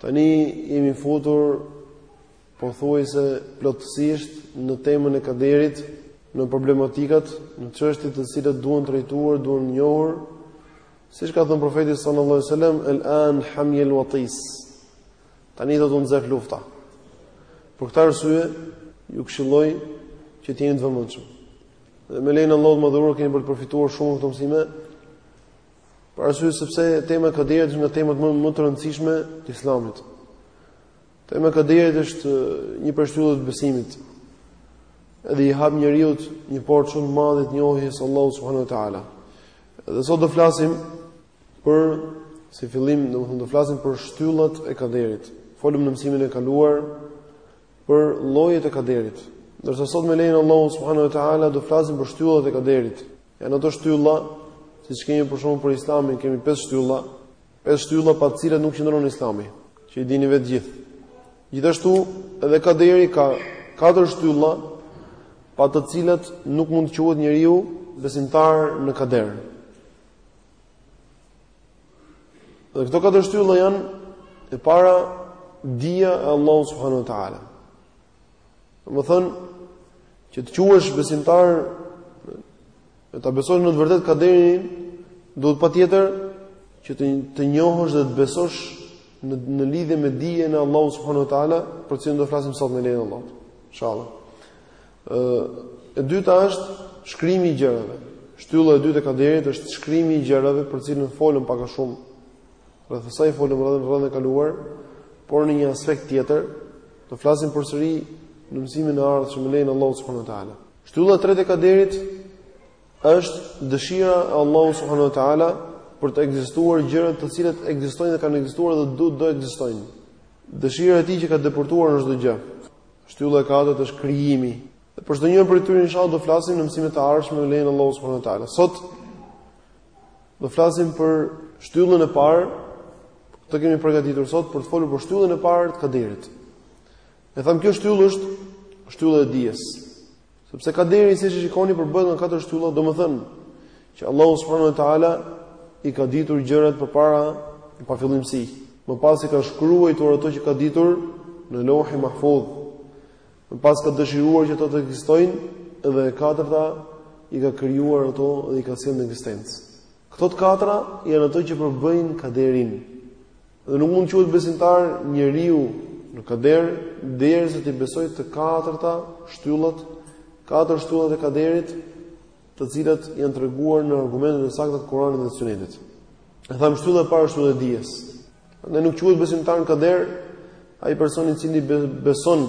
Tani jemi futur pothuajse plotësisht në temën e kaderit, në problematikat, në çështjet të cilat duhen trajtuar, duhen njohur. Siç ka thënë profeti sallallahu alajhi wasallam, "El-an hamijel watis." Tani do të nxehet lufta. Për këtë arsye, ju këshilloj që të jeni të vëmendshëm. Dhe me lejen e Allahut të madhëruar keni për të përfituar shumë këto mësime. Për arsye sepse tema e kaderit është nga temat më të rëndësishme të Islamit. Tema e kaderit është një prej shtyllave të besimit. Edhe i hap njeriu një portë shumë të madhe të njohjes së Allahut subhanahu wa taala. Dhe sot do flasim për si fillim, domethënë do flasim për shtyllat e kaderit. Folëm në mësimin e kaluar për llojet e kaderit. Ndërsa sot me lejen e Allahut subhanahu wa taala do flasim për shtyllat e kaderit. Janë ato shtylla, siç kemi për shembull për Islamin, kemi pesë shtylla, pesë shtylla pa të cilat nuk qëndron Islami, që i dini vetë gjithë. Gjithashtu, edhe kaderi ka katër shtylla pa të cilat nuk mund të quhet njeriu besimtar në kader. Dhe këto katër shtylla janë e para dija e Allahut subhanahu wa taala. Domethënë që të quhesh besimtar e ta besosh në të vërtetë kaderin duhet patjetër që të të njohësh dhe të besosh në në lidhje me dijen e Allahut subhanahu wa taala, për të cilën do të flasim sot me lejen e Allahut. Inshallah. E dyta është shkrimi i gjërave. Shtylla e dytë e kaderit është shkrimi i gjërave për të cilën folëm pak a shumë. Rreth asaj folëm herën e kaluar, por në një aspekt tjetër do flasim përsëri në mësimin e ardhshëm me lejen e Allahut subhanahu wa taala. Shtylla e tretë e kaderit është dëshira e Allahut subhanahu wa taala për të ekzistuar gjërat të cilat ekzistojnë dhe kanë ekzistuar dhe do të ekzistojnë. Dëshira e tij që ka depërtuar në çdo gjë. Shtylla e katërt është krijimi. Dhe për çdo njërin prej tyre inshallah do flasim në mësimet e ardhshme me lejen e Allahut subhanahu wa taala. Sot do flasim për shtyllën e parë. Këtë kemi përgatitur sot për të folur për shtyllën e parë të kaderit. E thamë kjo shtyllë është shtylla e dijes. Sepse kaderi siç e shikoni përbëhet nga katër shtylla, domethënë që Allahu subhanahu wa taala i ka ditur gjërat përpara në pafillimësi. Më pas i ka shkruar ato që ka ditur në Leuhi Mahfudh. Më pas ka dëshiruar që ato të ekzistojnë dhe e katërta i ka krijuar ato dhe i ka sjellë në ekzistencë. Këto të katra janë ato që përbëjnë kaderin. Dhe nuk mund të quhet besimtar njeriu në kader derisa t'i besojë të katërta shtyllat, katër shtyllat e kaderit, të cilat janë treguar në argumentet e sakta të Kuranit dhe Sunetit. E thamë shtylla e parë shtylla e dijes. Ne nuk quhet besimtar në kader ai person i cili beson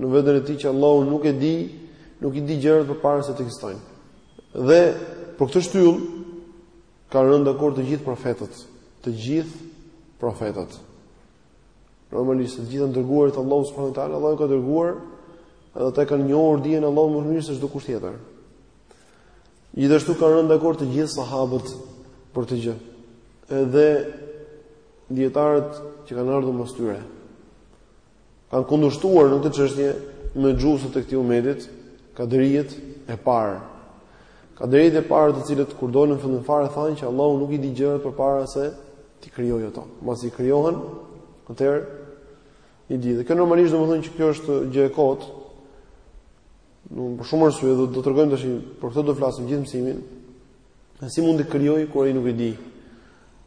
në veten e tij që Allahu nuk e di, nuk i di gjërat përpara se të ekzistojnë. Dhe për këtë shtyllë Kanë rënë dakord të gjithë profetët, të gjithë profetët. Normalisht se të gjithë janë dërguar të Allahu subhanahu wa taala, Allahu i ka dërguar dhe ata e kanë njohur dijen e Allahut më mirë se çdo kush tjetër. Gjithashtu kanë rënë dakord të gjithë sahabët për këtë gjë. Edhe dijetarët që kanë ardhur mas tyre. kanë kundërshtuar në këtë çështje mexhusët e këtij umetit, kaderiet e parë. Kaderiet e parë të cilët kur dolën fillim fare thanë që Allahu nuk i di gjërat përpara se t'i krijojë ato. Mbasi krijohen, atëherë i di. Dhe kjo normalisht domethënë që kjo është gjë e kotë. Do për shumë arsye do të tregojmë tash për këtë do flasim gjithë mësimin. Ne si mund t'i krijojë kur ai nuk i di?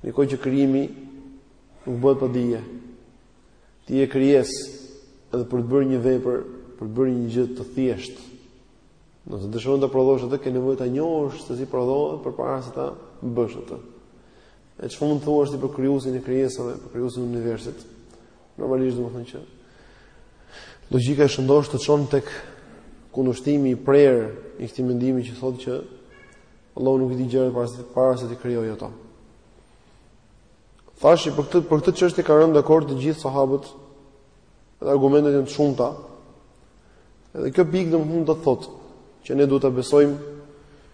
Dihet që krijimi nuk bëhet pa dije. Ti je krijesë edhe për të bërë një vepër, për të bërë një gjë të thjeshtë. Nëse dëshiron të prodhosh atë, ke nevojë ta njohësh se si prodhohet përpara se ta bësh atë. E çfarë mund të thuash ti për krijuesin e krijesave, për krijuesin e universit? Normalisht domethënë që logjika e shëndoshë të çon tek kundërshtimi i prerë i këtij mendimi që thotë që Allahu nuk i di gjërat para se para se t'i krijojë ato. Tashi për këtë për këtë çështje kanë rënë dakord të gjithë sahabët. Dhe argumentet janë të shumta. Edhe kjo pikë domethënë do të thotë që ne duhet ta besojmë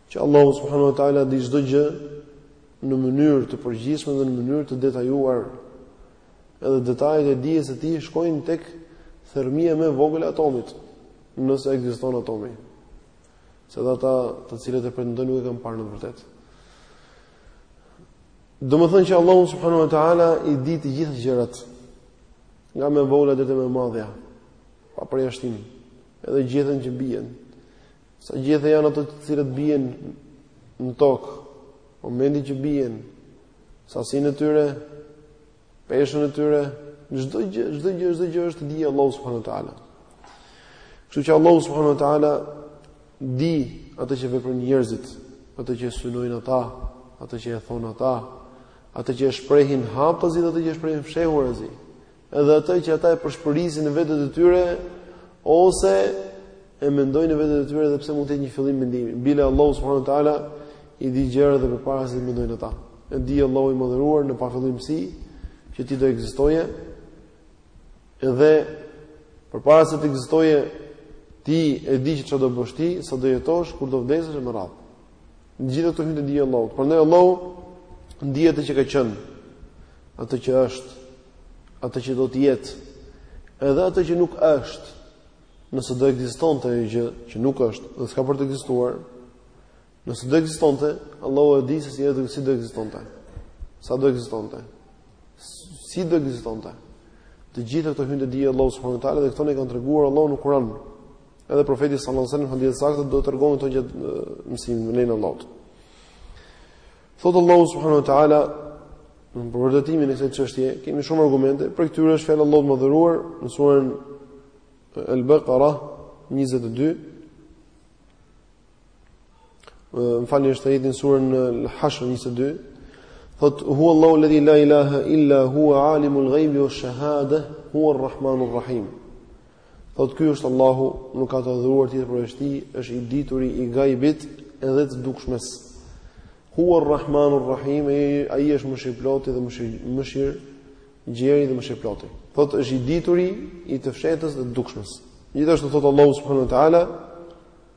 që Allahu subhanahu wa taala di çdo gjë në mënyrë të përgjithshme dhe në mënyrë të detajuar. Edhe detajet e dijes së tij shkojnë tek thërrmia më e vogël e atomit, nëse ekziston atomi. Se dhe ata të cilët e pretendojnë nuk e kanë parë në vërtetë. Domethënë që Allahu subhanahu wa taala i di të gjitha gjërat, nga më e vogla deri te më e madhja, pa përjashtim, edhe gjethet që bien. Sa gjethe janë ato të cilat bien në tokë, momentin që bien, sasinë e tyre, Peshën e tyre, çdo gjë, çdo gjë, çdo gjë është në dijen e Allahut subhanuhu teala. Kështu që Allahu subhanuhu teala di atë që veprojnë njerëzit, atë që synojnë ata, atë që e thonë ata, atë që e shprehin haptazi, atë që e shprehin fshehurazi, edhe atë që ata e pëshpërisin në vetet e tyre, ose e mendojnë në vetet e tyre dhe pse mund të jetë një fillim mendimi. Bile Allah s.w.t. i di gjërat dhe përpara se t'i mendojnë ata. E di Allahu i Madhëruar në pafillimësi që ti do ekzistoje dhe përpara se të ekzistoje ti e di që çfarë do bësh ti, sa do jetosh, kur do vdesësh e me radhë. Të gjitha këto hyjnë te dija e Allahut. Prandaj Allahu e di atë që ka qenë atë që është, atë që do të jetë, edhe atë që nuk është. Nëse do ekzistonte ajo gjë që nuk është dhe s'ka për të ekzistuar, Nëse do ekzistonte, Allahu e di se si do si do ekzistonte. Sa do ekzistonte? Si do ekzistonte? Të gjitha këto hyjnë te dija e Allahut subhanahu wa taala dhe këto na i ka treguar Allahu në Kur'an. Edhe profeti sallallahu alajhi wasallam hadith saktë do t'i tregojmë këto gjatë mësimit me lejen e Allahut. Thotë Allahu subhanahu wa taala në vërtetimin e kësaj çështje, kemi shumë argumente, prej këtyre është fjala e Allahut të Madhëruar në surën Al-Baqara 22 Më falni është ajeti në surën Al-Hashr 22. Thotë huwa Allahu alladhi la ilaha illa huwa alimul ghaibi wash shahada huwa arrahmanur rahim. Thotë ky është Allahu, nuk ka të adhuruar tjetër përveç tij, është i dituri i gajbit edhe të dukshmes. Huwa arrahmanur rahim, ai është mëshirëploti dhe mëshirë mëshirëgjeri dhe mëshirëploti. Thotë është i dituri i të fshehtës dhe të dukshmes. Gjithashtu thotë Allahu subhanahu wa taala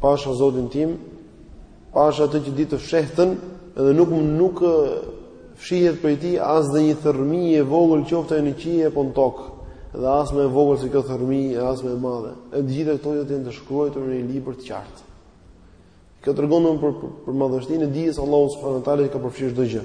Pasha Zotin tim, pasha atë që di të fshehtën dhe nuk nuk fshihet prej tij as dhe një thërrmijë e vogël qoftë ajo në qiell apo në tokë, dhe as më e vogël se kjo thërrmijë e as më e madhe. E të gjitha këto janë të shkruar në një libër të qartë. Kjo tregon më për për madhështinë e dijes së Allahut subhanahu wa taala që ka përfshirë çdo gjë.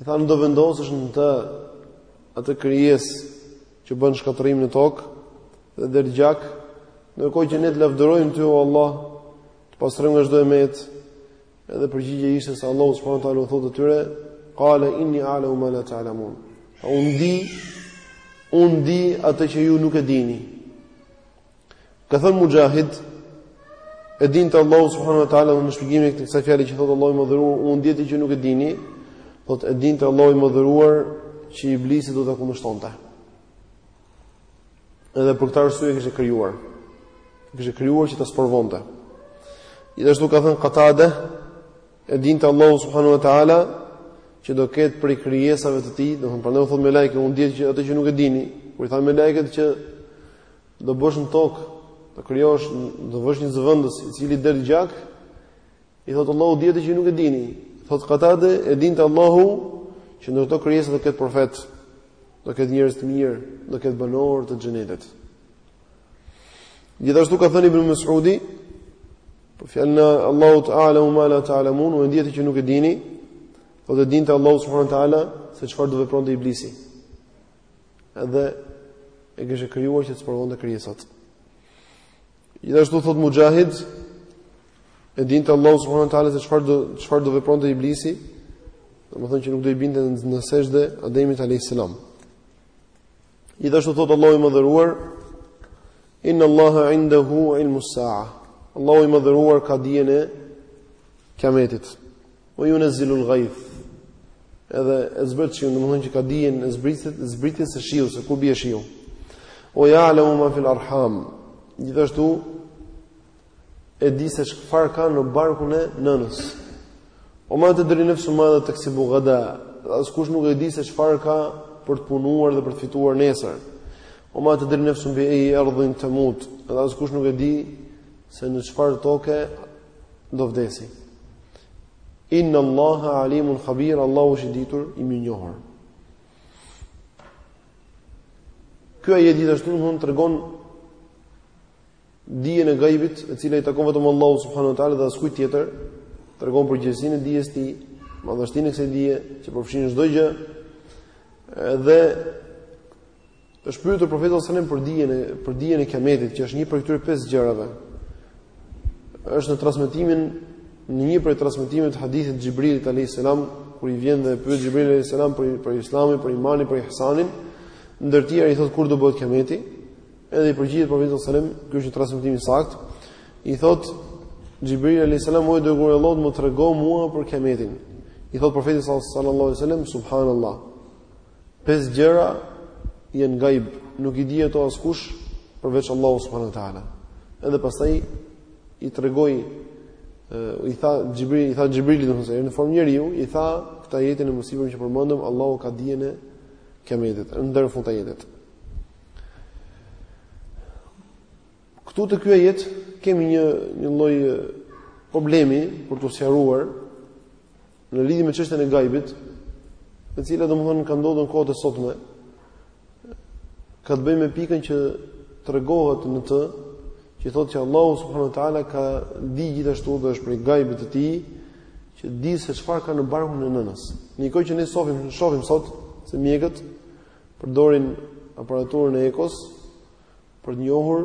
I thanë do vendosësh në të atë krijesë që bën shkatërrim në tokë dhe derdh gjak, ndërkohë që ne të lavdërojmë ty o Allah, të pastrojmë nga çdo e metë. Edhe përgjigja ishte se Allahu subhanahu wa taala u thotë atyre, "Qala inni a'lamu ma la ta'lamun." Unë di, unë di atë që ju nuk e dini. Ka thënë Mujahid, e dinte Allahu subhanahu wa taala në shpjegimin e kësaj fjale që thotë Allahu i madhëruar, unë di atë që nuk e dini, thotë e dinte Allahu i madhëruar që iblisi do ta kundërshtonte. Edhe për këtë arsye e kishte krijuar. E kishte krijuar që ta sprovonte. Gjithashtu ka thënë Qatade, e dinte Allahu subhanahu wa taala që do ketë prej krijesave të tij, domethënë prandaj u thotë melaikeve, unë di atë që atë që nuk e dini, kur i tha melaiket që do bësh në tokë, do krijosh, do vësh një zëvendës i cili derdh gjak, i thotë Allahu di atë që nuk e dini. Thotë Katade, e dinte Allahu që në këto krijesa do ketë profetë, do ketë njerëz të mirë, do ketë banorë të xhenetit. Gjithashtu ka thënë Ibn Mas'udi, për fjalën e Allahut ta'ala ma la ta'lamun, unë di atë që nuk e dini, pra e dinte Allahu subhanahu wa ta'ala se çfarë do vepronte iblisi. edhe e kishte krijuar që të sprovonte krijesat. Gjithashtu thot Muxhahid, e dinte Allahu subhanahu wa taala se çfarë do çfarë do vepronte Iblisi, domethënë që nuk do i binte në sexhde Ademit alayhis salam. Gjithashtu thot Allahu i madhëruar, inna Allaha indahu ilmus sa'a. Allahu i madhëruar ka dijen e kiametit. Ua junezzilul gajth, edhe e zbret shiun, domethënë që ka dijen e zbritit, zbritjes së shiut, se ku bie shiu. Ua ja'lemu ma fil arham, gjithashtu e di se çfarë ka në barkun e nënës. Ua ma tedri nefsun madha teksibu gada, askush nuk e di se çfarë ka për të punuar dhe për të fituar nesër. Ua ma tedri nefsun bi ejji erdin temut, edhe askush nuk e di se në çfarë toke do vdesi. Inna Allaha alimun khabir, Allahu është i ditur, i mirënjohur. Ky ajet gjithashtu domethënë tregon dijen e gajbit, e cila i takon vetëm Allahu subhanahu wa taala dhe askujt tjetër, tregon përgjegjësinë e dijes tij, madhështinë e kësaj dije që përfshin çdo gjë. Dhe Është pyetur profeti sallallahu alajhi wasallam për dijen e për dijen e kiametit, që është një prej këtyre pesë gjërave. Është në transmetimin në një prej transmetimeve të hadithit Xhibrilit alayhis salam, kur i vjen dhe pyet Xhibril alayhis salam për për Islamin, për imanin, për ihsanin, ndër të tjera i thot kur do bëhet kiameti, edhe i përgjigjet profeti sallallahu alajhi wasallam, ky është një transmetim i saktë, i thot Xhibril alayhis salam, "O i dërguar i Allahut, më trego mua për kiametin." I thot profeti sallallahu alajhi wasallam, "Subhanallahu Pesë gjëra janë gajb, nuk i di ato askush përveç Allahu subhanahu wa taala. Edhe pastaj i tregoi i tha Xhibril, i tha Xhibrilit domethënë, në formë njeriu, i tha këtë ajetin e mësipërm që përmendëm, Allahu ka dijen e kiametit, deri në fund të ajetit. Këtu te ky ajet kemi një një lloj problemi për t'u sqaruar Në lidhje me çështjen e gajbit, e cila domthonë ka ndodhur në kohët e sotme, ka të bëjmë me pikën që tregohet në të që thotë që Allahu subhanahu wa taala ka di gjithashtu dhe është prej gajbit të tij që di se çfarë ka në barkun e nënës. Në një kohë që ne shohim, shohim sot se mjekët përdorin aparaturën e ekos për të njohur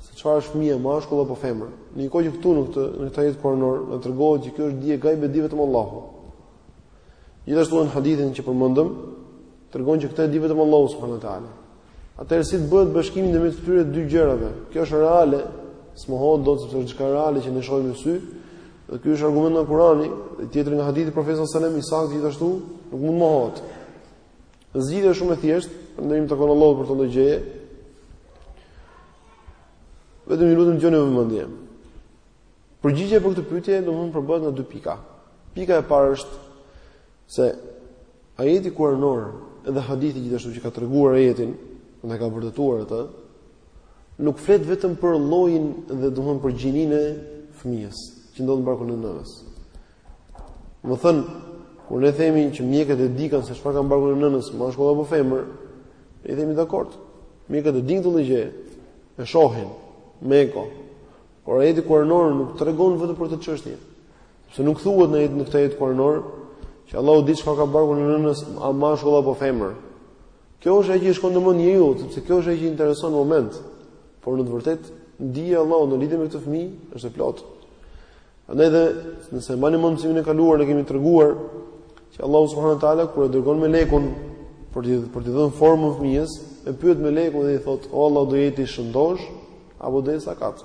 se çfarë është fëmija mashkull apo femër. Në një kohë që këtu në këtë në këtë ajet kuranor na tregohet që kjo është dije gajb e di vetëm Allahu. Gjithashtu në hadithin që përmendëm tregon që këtë di vetëm Allahu subhanahu wa taala. Atëherë si të bëhet bashkimi ndërmjet këtyre dy gjërave? Kjo është reale, s'mohohet dot sepse është diçka reale që ne shohim me sy. Dhe ky është argument nga Kurani, dhe tjetri nga hadithi Profetit sallallahu alajhi wasallam i saktë gjithashtu, nuk mund mohohet. Zgjidhja shumë e thjeshtë, hamdi i takon Allahut për të ndëgjeje. Vetëm ju lutem dëgjoni me vëmendje. Përgjigja për këtë pyetje do të mund përbëhet nga dy pika. Pika e parë është se ajeti kuranor dhe hadithi gjithashtu që ka treguar ajetin dhe ka vërtetuar atë nuk flet vetëm për llojin dhe domthon për gjininë e fëmijës që ndodhet në barkun e nënës. Domethënë, kur ne themi që mjekët e dikan se çfarë ka në barkun e nënës, mashkull apo femër, i themi dakord. Mjekët e dinë këtë gjë. E shohin me eko. Por ajeti kuranor nuk tregon vetëm për këtë çështje. Sepse nuk thuhet në në këtë ajet kuranor që Allahu di çfarë ka në barkun e nënës, a mashkull apo femër. Kjo është ajo që i shkon në mend njeriut, sepse kjo është ajo që i intereson në moment. Por në të vërtetë, dija e Allahut në lidhje me këtë fëmijë është e plotë. Andaj dhe nëse mbani mend mësimin e kaluar ne kemi treguar që Allahu subhanahu wa taala kur e dërgon melekun për t'i për t'i dhënë formën fëmijës, e pyet meleku dhe i thotë: "O Allah, do jetë i shëndosh apo do jetë sakat?"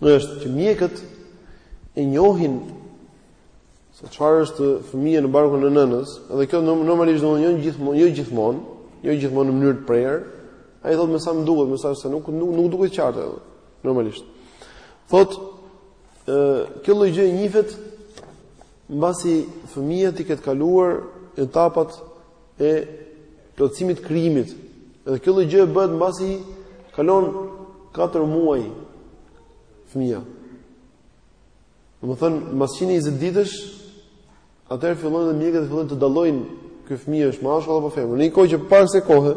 është që mjekët e njohin se çfarë është fëmija në barkun e nënës, edhe kjo normalisht domethënë jo gjithmonë, jo gjithmonë, jo gjithmonë në mënyrë të prerë. Ai thotë me sa më duket, me sa se nuk nuk, nuk duket qartë edhe normalisht. Thotë ë kjo lloj gjë njihet mbasi fëmija t'i ketë kaluar etapat e plotësimit të krijimit. Dhe kjo lloj gjëje bëhet mbasi kalon 4 muaj fëmija. Domethënë, mas njëqind e njëzet ditësh, atëherë fillojnë dhe mjekët dhe fillojnë të dallojnë ky fëmija është mashkull apo femër. Në një kohë që përpara kësaj kohe,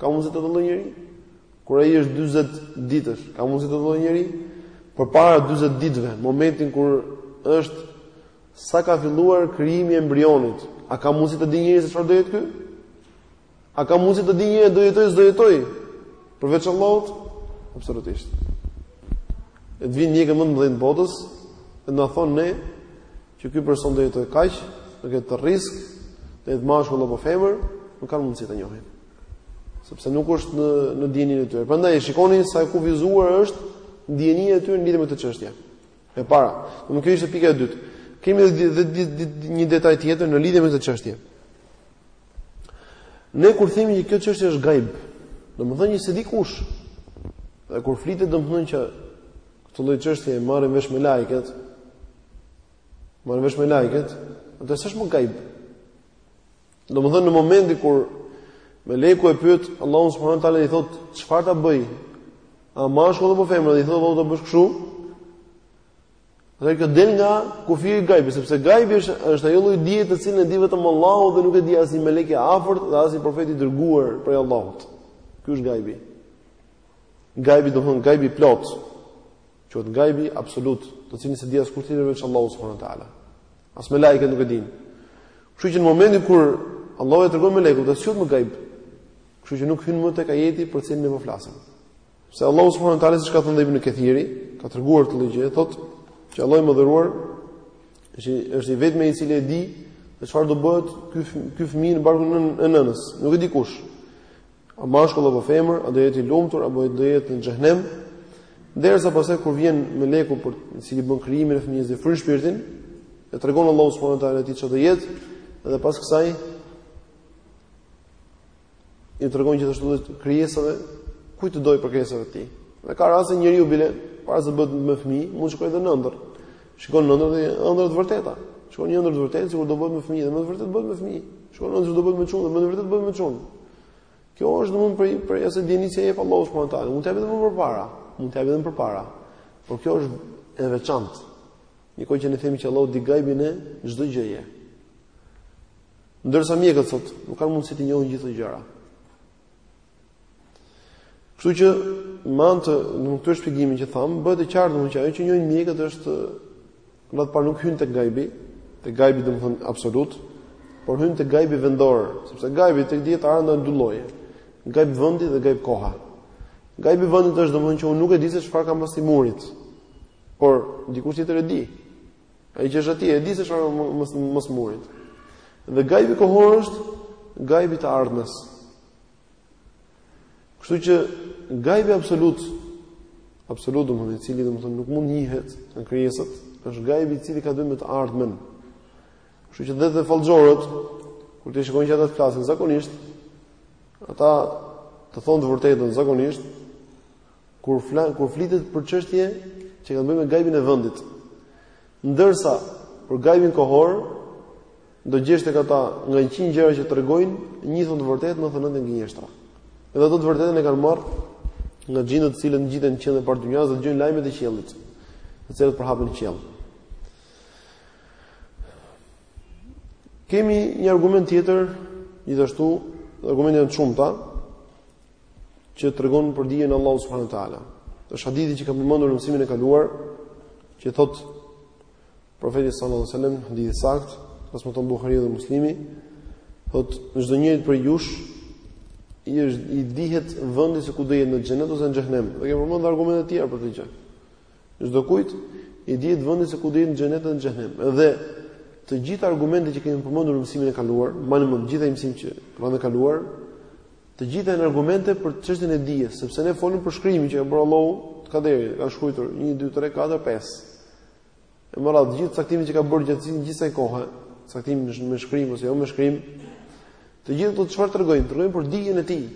ka mundësi ta dallojë njeri? Kur ai është 20 ditësh, ka mundësi ta dallojë njeri? Përpara 20 ditëve, momentin kur është Sa ka filluar krijimi i embrionit? A ka mundësi të dijë njeri se çfarë do jetë ky? A ka mundësi të dijë njeri do jetojë, s'do jetojë? Përveç Allahut? Absolutisht. E të vijnë mjekët më të mëdhenj të botës, e na thonë ne, që ky person do jetojë kaq, do ketë këtë rizk, do jetë mashkull apo femër, nuk kanë mundësi ta njohin. Sepse nuk është në, në dijeninë e tyre. Prandaj, shikoni sa e kufizuar është dijenia e tyre në lidhje me këtë çështje. E para, domethënë kjo ishte pika e dytë. Kemi edhe një detaj tjetër në lidhje me këtë çështje. Ne kur themi që kjo çështje është gajb, domethënë s'e di kush. Dhe kur flitet domethënë që këtë lloj çështje e marrin vesh melaiket, marrin vesh melaiket, atëherë s'është më gajb. Domethënë në momentin kur Meleku e pyet Allahun subhanahu wa taala i thotë çfarë ta bëj? A mashkull apo femër? I thotë Allahu do bësh kështu. Atëherë kjo del nga kufiri i gajbit, sepse gajbi është është ajo lloj dije të cilën e di vetëm Allahu dhe nuk e di asnjë melek i afërt dhe asnjë profet i dërguar prej Allahut. Ky është gajbi. Gajbi domethënë gajbi i plotë. Quhet gajbi absolut, të cilin s'e di askush veç Allahu subhanahu wa taala. As melaiket nuk e dinë. Kështu që në momentin kur Allahu e tregon melaikes, atëherë s'është më gajb. Kështu që nuk hyn më tek ajeti për të cilin ne po flasim. Se Allahu subhanahu wa taala siç ka thënë Ibn Kathiri, ka treguar këtë gjë, thotë që Allahu i madhëruar është është i vetmi i cili e di se çfarë do bëhet ky ky fëmijë në barkun e nënës. Nuk e di kush. A mashkull apo femër, a do jetë i lumtur apo do jetë në xhehenem? Ndërsa pastaj kur vjen meleku për i cili bën krijimin e fëmijës dhe i fryn shpirtin, e tregon Allahu subhanahu wa taala atij çfarë do jetë dhe pas kësaj i tregon gjithashtu edhe krijesave kujt të dojë prej krijesave të tij. Dhe ka raste njeriu bile para se të bëhet me fëmijë, mund të shikojë edhe në ëndër. Shikon në ëndërr ëndrra të vërteta. Shikon një ëndërr të vërtetë, sikur do bëhet me fëmijë, dhe me të vërtetë bëhet me fëmijë. Shikon ëndërr do bëhet me çun, dhe me të vërtetë bëhet me çun. Kjo është domethënë prej prej asaj dije që e jep Allahu subhanahu taala. Mund të japet më përpara, mund të japet më përpara. Por kjo është e veçantë. Në kohë që ne themi që Allahu di gajbin e çdo gjëje. Ndërsa mjekët sot nuk kanë mundësi të njohin gjithë gjëra. Kështu që me anë të këtij shpjegimi që thamë, bëhet e qartë domethënë që ajo që njohin mjekët është në atë nuk hyn tek gajbi, tek gajbi domethënë absolut, por hyn tek gajbi vendor, sepse gajbi tek dijetarët ndahet në dy lloje. Gajb vendi dhe gajb koha. Gajbi i vendit është domethënë që unë nuk e di se çfarë ka mbas këtij murit. Por dikush tjetër e di. Ai që është atje e di se çfarë ka mbas murit. Dhe gajbi kohor është gajbi i të ardhmes. Kështu që gajbi absolut absolut domethënë i cili domethënë nuk mund njihet nga krijesat, është gajbi i cili ka të bëjë me të ardhmen. Kështu që dhe te fallxhorët kur ti shikon që ata të flasin zakonisht ata të thonë të vërtetën zakonisht kur fla, kur flitet për çështje që kanë të bëjnë me gajbin e vendit. Ndërsa për gajbin kohor do gjesh tek ata nga 100 gjëra që tregojnë, një thonë të vërtetë, 99 janë gënjeshtra. Edhe ato të vërtetën e kanë marrë nga xhinët të cilët ngjiten në qiellin e parë të dynjas dhe dëgjojnë lajmet e qiellit, të cilët përhapen në qiell. Kemi një argument tjetër, gjithashtu, argumentet janë të shumta, që tregon për dijen e Allahut subhanahu wa taala. Është hadithi që kam përmendur në mësimin e kaluar, që thot profeti sallallahu alajhi wasallam, hadithi i saktë, transmeton Buhariu dhe Muslimi, thot çdo njeri prej jush i është i dihet vendi se ku do jetë në xhenet ose në xhenem. Dhe kemi përmendur argumente të tjera për këtë gjë. Çdo kujt i dihet vendi se ku do jetë në xhenet ose në xhenem. Dhe të gjitha argumentet që kemi përmendur në mësimin e kaluar, më në të gjitha mësimet që kanë kaluar, Të gjitha janë argumente për çështjen e dijes, sepse ne folim për shkrimin që ka bërë Allahu të kaderit, ka shkruar 1 2 3 4 5. E me radhë gjithë caktimin që ka bërë gjatë gjithë kësaj kohe, caktimin me shkrim ose jo me shkrim, të gjithë do të çfarë tregojnë, tregojnë për dijen e tij.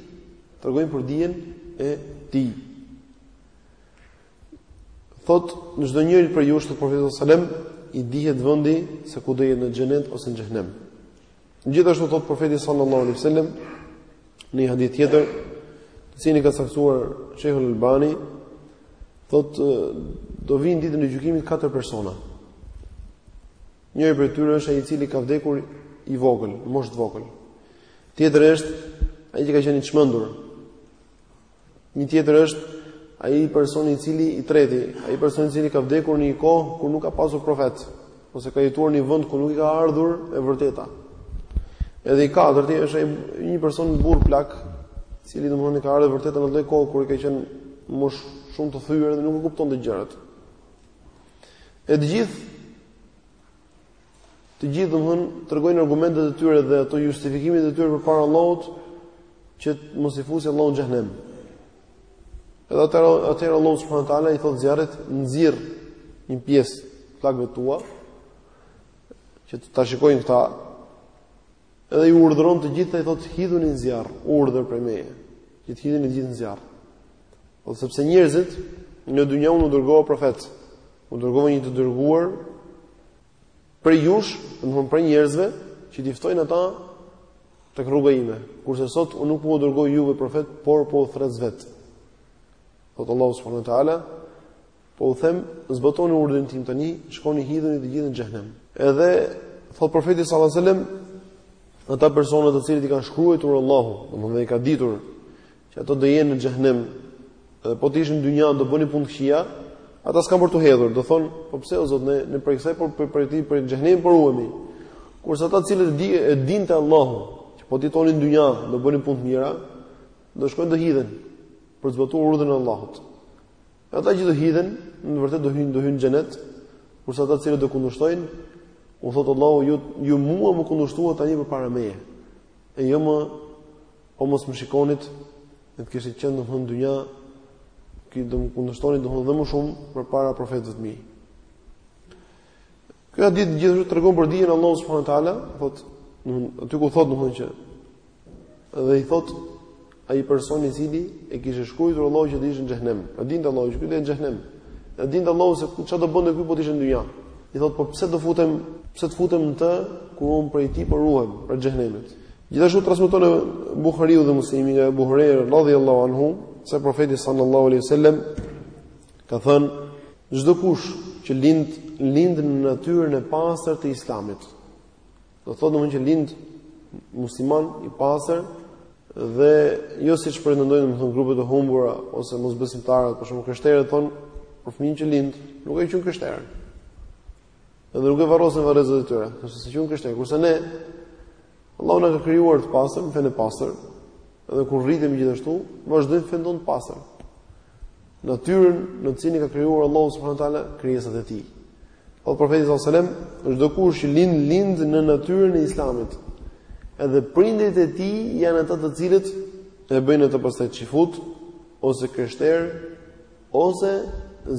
Tregojnë për dijen e tij. Thot në çdo njëri prej jush profeti sallallahu alajhi wasallam i dihet vendi se ku do jetë në xhenet ose në xhenem. Gjithashtu thot profeti sallallahu alaihi wasallam në një hadith tjetër, të cilin e ka saktësuar Shejhul Albani, thot do vijnë ditën e gjykimit katër persona. Njëri prej tyre është ai i cili ka vdekur i vogël, moshë të vogël. Tjetri është ai që ka qenë i çmendur. Një tjetër është ai personi i cili i treti, ai personi i cili ka vdekur në një kohë kur nuk ka pasur profet, ose ka jetuar në një vend ku nuk i ka ardhur e vërteta. Edhe i katërti është ai një person burrë plak, i cili domethënë i ka ardhur e vërteta në një kohë kur ai ka qenë në moshë të thyer dhe nuk e kuptonte gjërat. E të gjithë Të gjithë domethënë tregojnë argumentet e tyre dhe ato justifikimet e tyre përpara Allahut që mos i fusë Allahu në xhenem. Edhe atëherë atëherë Allahu subhanahu wa taala i thotë zjarrit nxirr një pjesë flakëve tua që ta shikojnë këta Edhe i urdhëron të gjithë i thotë hidhuni në zjarr, urdhër prej meje. Që të hidheni të gjithë në zjarr. Po sepse njerëzit në dynja unë u dërgova profet. U dërgova një të dërguar prej jush, domethënë prej njerëzve që t'i ftojnë ata tek rruga ime. Kurse sot unë nuk po u dërgoj juve profet, por po u thërres vet. Thotë Allahu subhanahu wa taala Po u them, zbatoni urdhrin tim tani, shkoni hidhuni të gjithë në xhenem. Edhe thot profeti sallallahu alajhi wasallam, ata persona të cilët i ka shkruar Allahu, domethënë i ka ditur që ato do jenë në xhenem, edhe po të ishin në dynja do bënin punë të këqija, ata s'kan për të hedhur, do thon, po pse o Zot ne ne prej kësaj po prej prej tij prej xhenemit po ruhemi. Kurse ata të cilët di e dinte Allahu, që po të jetonin në dynja, do bënin punë të mira, do shkojnë të hidhen për të zbatuar urdhrin e Allahut. Ata që do hidhen, në vërtet do hyjnë, do hyjnë në xhenet, kurse ata të cilët do kundërshtojnë, u thot Allahu ju ju mua më kundërshtuat tani përpara meje. E jo më po mos më shikonit, e të kishit qenë domethënë në dynja, që do më kundërshtonit dhe më shumë përpara profetëve të mi. Ky hadith gjithashtu tregon për dijen e Allahut subhanuhu teala, thot, aty ku thotë domethënë që Dhe i thot ai person i cili e kishte shkruar Allahu që do ishte në xhenem. E dinte Allahu që ishte në xhenem. E dinte Allahu se çfarë do bënte ky po të ishte në dynja. I thot po pse do futem, pse të futem në të kur un prej tij po ruhem prej xhenemit. Gjithashtu transmeton Buhariu dhe Muslimi nga Ebu Hurejra radhiyallahu anhu se profeti sallallahu alaihi wasallam ka thënë çdokush që lind lind në natyrën e pastër të islamit Do thotë domethënë që lind musliman i pastër dhe jo siç pretendojnë domethënë grupet e humbura ose mosbesimtarët, për shembull krishterët thonë për fëmijën që lind, nuk e quajnë krishterë. Edhe nuk e varrosin varrezat e tyre, sepse s'e quajnë krishterë, kurse ne Allahu na ka krijuar të pastër, me fenë e pastër, dhe kur rritemi gjithashtu, vazhdojmë fenë tonë të pastër. Natyrën në të cilën i ka krijuar Allahu subhanahu wa taala krijesat e tij. Thot profeti sallallahu alajhi wasallam, çdokush që lind lind në natyrën e Islamit. Edhe prindërit e tij janë ata të cilët e bëjnë atë pastaj çifut ose krishter ose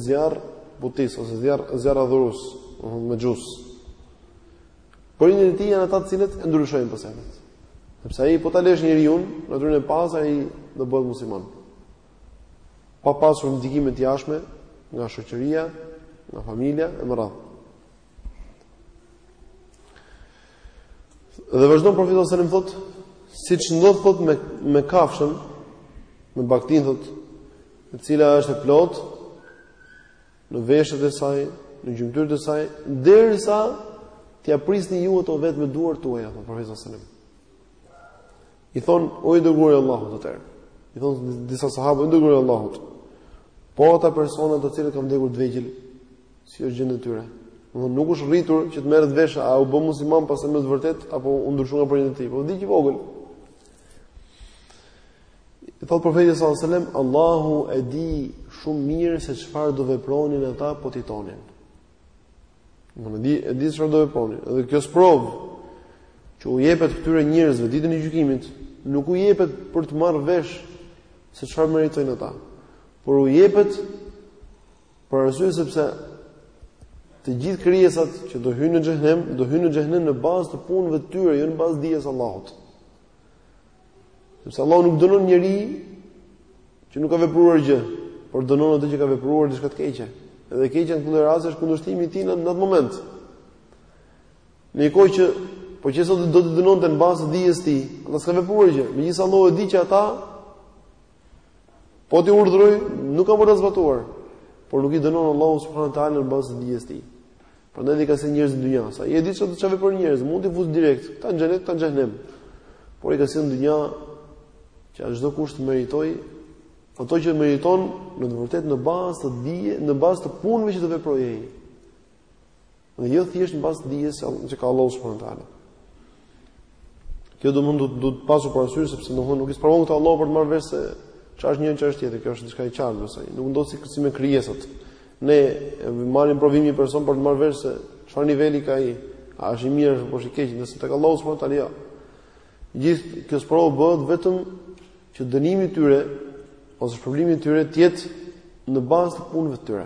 zjarrputist ose zjarr zjarradhurues, mexhus. Prindërit e tij janë ata të cilët e ndryshojnë pastaj. Sepse ai po ta lësh njeriun në natyrën e pastër ai do bëhet musliman. pa pasur ndikime të jashtme nga shoqëria, nga familja e me radhë. Dhe vazhdon profeti alejhi selam thotë, siç ndodh thotë me, me kafshën, me bagëtinë thotë, e cila është e plotë, në veshët e saj, në gjymtyrët e saj, derisa t'ia prisni ju ato vetë me duart tuaja, thotë profeti alejhi selam. I thonë, o i dërguari i Allahut atëherë. I thonë, disa sahabë, o i dërguari i Allahut. Po ata persona të cilët kanë vdekur të vegjël, si është gjendja e tyre? Domethënë nuk është rritur që të merret vesh a u bë musliman pastaj me të vërtetë apo u ndryshua nga prindi i tij. Po vdiq i vogël. I thotë profeti sallallahu alajhi wasallam, Allahu e di shumë mirë se çfarë do vepronin ata po të jetonin. Unë di, e di çfarë do vepronin. Edhe kjo sprovë që u jepet këtyre njerëzve ditën e gjykimit, nuk u jepet për të marrë vesh se çfarë meritojnë ata, por u jepet për arsye sepse të gjithë krijesat që do hyjnë në xhehenem, do hyjnë në xhehenem në bazë të punëve të tyre, jo në bazë të dijes së Allahut. Sepse Allahu nuk dënon njeri që nuk ka vepruar gjë, por dënon atë që ka vepruar diçka të keqe. Edhe e keqja në këtë rast është kundërshtimi i tij në atë moment. Në një kohë që po qe se do t'i dënonte në bazë të dijes tij, ata s'ka vepruar gjë. Megjithëse Allahu e di që ata Po t'i urdhërojë, nuk kanë për ta zbatuar, por nuk i dënon Allahu subhanahu wa taala në bazë të dijes tij. Prandaj dhe i ka sjellë njerëzit në dynja, se ai e di se ça veprojnë njerëzit, mund t'i fusë direkt, këta në xhenet, këta në xhehenem. Por i ka sjellë në dynja që çdokush të meritojë atë që meriton në të vërtetë në bazë të dije, në bazë të punëve që të veprojë ai. Dhe jo thjesht në bazë të dijes që ka Allahu subhanahu wa taala. Kjo do mund të të pasur parasysh sepse domethënë nuk i sprovon këta Allahu për të marrë vesh se çfarë është njëri çfarë është tjetri, kjo është diçka e qartë pastaj. Nuk ndodh si si me krijesat. Ne marrim në provim një person për të marrë vesh se çfarë niveli ka ai, a është i mirë apo është i keq, ndërsa tek Allahu subhanahu wa taala. Jo. Gjithë kjo sprovë bëhet vetëm që dënimi i tyre ose shpërblimi i tyre të jetë në bazë të punëve të tyre.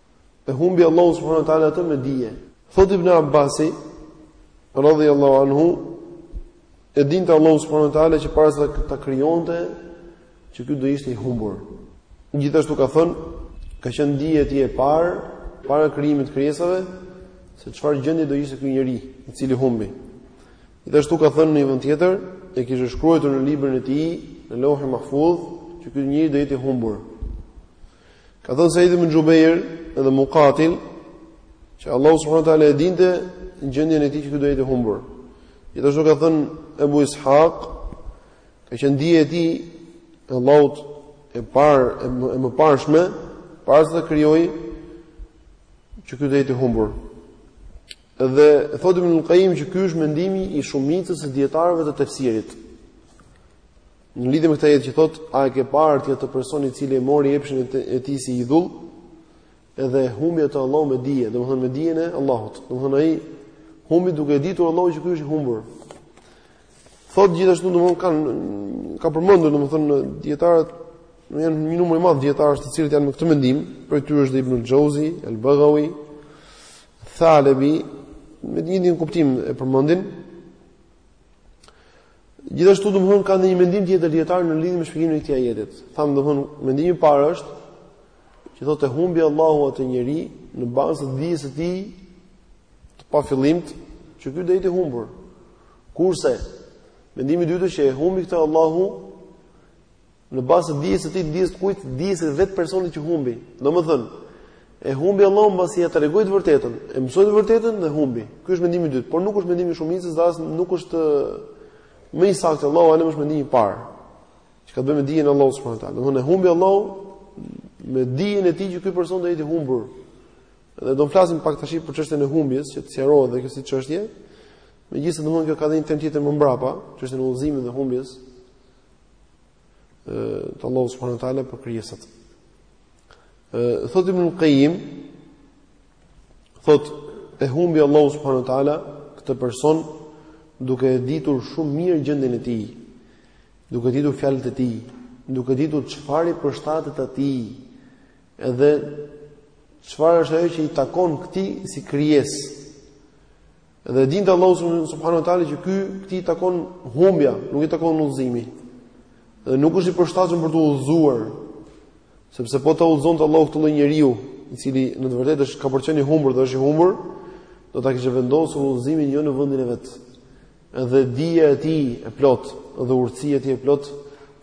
E humbi Allahu subhanahu wa taala atë me dije. Thotë Ibn Abbasi radhiyallahu anhu e dinte Allahu subhanahu wa taala që para se ta krijonte që ky do ishte i humbur. Gjithashtu ka thënë ka qenë dije e tij e parë para krijimit të krijesave se çfarë gjendje do ishte ky njeri i cili humbi. Gjithashtu ka thënë në një vend tjetër e kishte shkruar në librin e tij në Lauhul Mahfuz që ky njeri do jetë i humbur. Ka thënë Said ibn Jubair dhe Muqatil që Allahu subhanahu wa taala e dinte gjendjen e tij që ky do jetë i humbur. Gjithashtu ka thënë Abu Ishaq ka qenë dije e tij e Allahut e parë e mëparshme para se ta krijojë që ky do jetë i humbur. Dhe thotë Ibn Qayyim që ky është mendimi i shumicës së dijetarëve të tefsirit. Në lidhje me këtë ajet që thotë, a e ke parë ti atë person i cili e mori epshin e tij si idhull? Edhe e humbi atë Allahu me dije, domethënë me dijen e Allahut. Domethënë ai humbi duke ditur Allahu që ky është i humbur. Thotë gjithashtu domethënë kanë ka përmendur domethënë dietarët në janë një numër i madh dietarësh të cilët janë me këtë mendim, prej tyre është Ibn al-Jauzi, al-Baghawi, Thalebi, me një një kuptim e përmendin. Gjithashtu domethënë kanë një mendim tjetër dietarët në lidhje me shpjegimin e këtij ajeti. Thamë domethënë mendimi i parë është që thotë e humbi Allahu atë njeri në bazë të dijes së tij të pafillimt që ky do jetë i humbur. Kurse mendimi i dytë është që e humbi këtë Allahu Në bazë të dijes së tij, dijes të kujt, dijes së vetë personit që humbi. Domethënë, e humbi Allahu mbasi ia ja tregoi të vërtetën, e mësoi të vërtetën dhe humbi. Ky është mendimi i dytë, por nuk është mendimi i shumicës, as nuk është më i saktë Allahu alem është mendimi i parë. Që ka të bëjë me dijen e Allahut subhanahu wa taala. Domethënë, e humbi Allahu me dijen e tij që ky person do jetë i humbur. Dhe do të flasim pak tash për çështjen e humbjes, që të sqarohet dhe kjo si çështje. Megjithëse domethënë kjo ka dhënë një temë tjetër më mbrapa, çështjen e udhëzimit dhe humbjes, të Allahu subhanahu wa taala për krijesat. Ë thotë Ibn Qayyim thotë e humbi Allahu subhanahu wa taala këtë person duke e ditur shumë mirë gjendjen e tij, duke ditur fjalët e tij, duke ditur çfarë i përshtatet atij, edhe çfarë është ajo që i takon këtij si krijesë. Dhe e dinte Allahu subhanahu wa taala që ky këtij takon humbja, nuk i takon udhëzimi. Dhe nuk është i përshtatshëm për t'u udhëzuar, sepse po ta udhëzonte Allahu këtë lloj njeriu, i cili në të vërtetë është ka për të qenë i humbur dhe është i humbur, do ta kishte vendosur udhëzimin jo në vendin e vet. Edhe dija e tij e plotë dhe urtësia e tij e plotë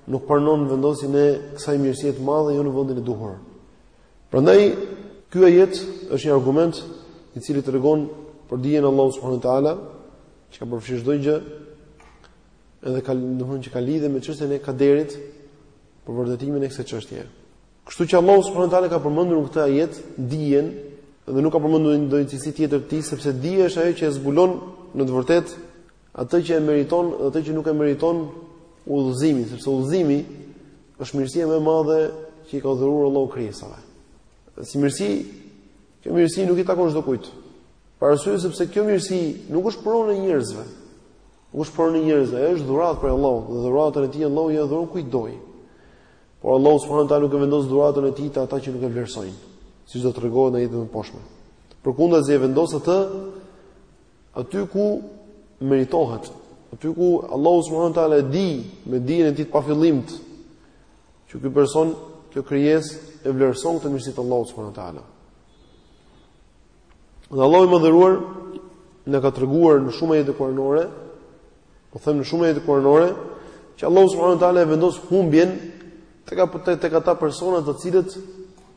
nuk pranon vendosjen e kësaj mirësie të madhe jo në vendin e duhur. Prandaj ky ajet është një argument i cili tregon për dijen e Allahut subhanahu wa taala, që ka përfshirë çdo gjë, edhe ka domethënë që ka lidhje me çështjen e kaderit për vërtetimin e kësaj çështjeje. Kështu që Allahu subhanahu wa taala ka përmendur në këtë ajet dijen dhe nuk ka përmendur ndonjë cilësi tjetër të tij sepse dija është ajo që e zbulon në të vërtetë Atë që e meriton dhe atë që nuk e meriton udhëzimin, sepse udhëzimi është mirësia më e madhe që i ka dhuruar Allahu krijesave. Si mirësi, kjo mirësi nuk i takon çdokujt. Për arsye sepse kjo mirësi nuk është pronë e njerëzve. Nuk është pronë e njerëzve, është dhuratë prej Allahut dhe dhuratën e tij Allahu ia dhuron kujt dojë. Por Allahu subhanahu taala nuk e vendos dhuratën e tij te ata që nuk e vlerësojnë, siç do të tregohet në ajetin e poshtëm. Përkundrazi e vendos atë Aty ku meritohet, aty ku Allahu subhanahu wa taala e di me dijen e tij të pafillimt që ky person, kjo krijesë e vlerëson këtë mirësi të Allahut subhanahu wa taala. Dhe Allahu i madhëruar na ka treguar në shumë ajete kuranore, po them në shumë ajete kuranore, që Allahu subhanahu wa taala e vendos humbjen tek ata persona të cilët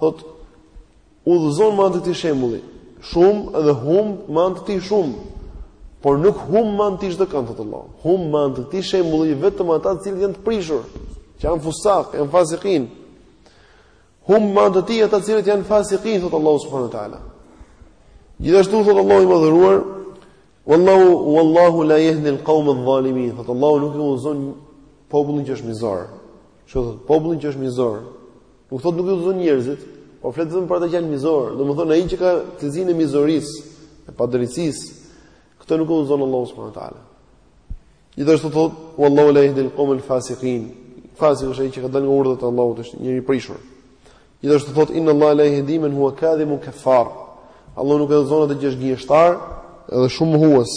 Thot udhëzon me anë të këtij shembulli, shumë dhe humb me anë të tij shumë, por nuk humb me anë të tij çdo kënd thot Allah. Humb me anë të këtij shembulli vetëm ata të cilët janë të prishur, që janë fusaq, janë fasikin. Humb me anë të tij ata të cilët janë fasikin thot Allah subhanahu wa taala. Gjithashtu thot Allah i madhëruar, wallahu wallahu la yahdi al-qawm adh-dhalimin. Thot Allah nuk i udhëzon popullin që është mizor. Shiko thot popullin që është mizor, Nuk thotë nuk i udhëzon njerëzit, por flet vetëm për ata që janë mizor, domethënë ai që ka cilësinë e mizorisë, e padrejtësisë, këtë nuk e udhëzon Allahu subhanahu wa taala. Gjithashtu thotë wallahu la yahdil qawmal fasiqin. Fasik është ai që ka dalë nga urdhët e Allahut, është njeri i prishur. Gjithashtu thotë inna Allah la yahdi man huwa kadhibun kafar. Allahu nuk e udhëzon atë që është gënjeshtar, edhe shumë mohues.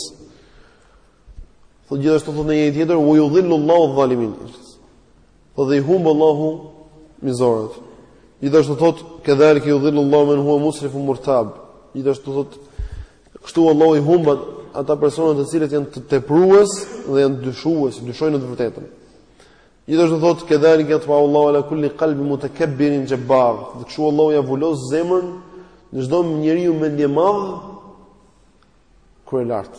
Po gjithashtu thotë në një tjetër, "Wa yudhillu Allahu dhalimin." Dhe i humb Allahu mizorët. Gjithashtu thot, "Kedhalik yudhillu Allahu man huwa musrifun murtab." Gjithashtu thot, "Kështu Allahu i humb ata persona të cilët janë teprues dhe janë dyshues, dyshojnë në të vërtetën." Gjithashtu thot, "Kedhalik yatba Allahu ala kulli qalbin mutakabbirin jabbar." Dhe kështu Allahu ia vulos zemrën e çdo njeriu mendjemadh kryelart.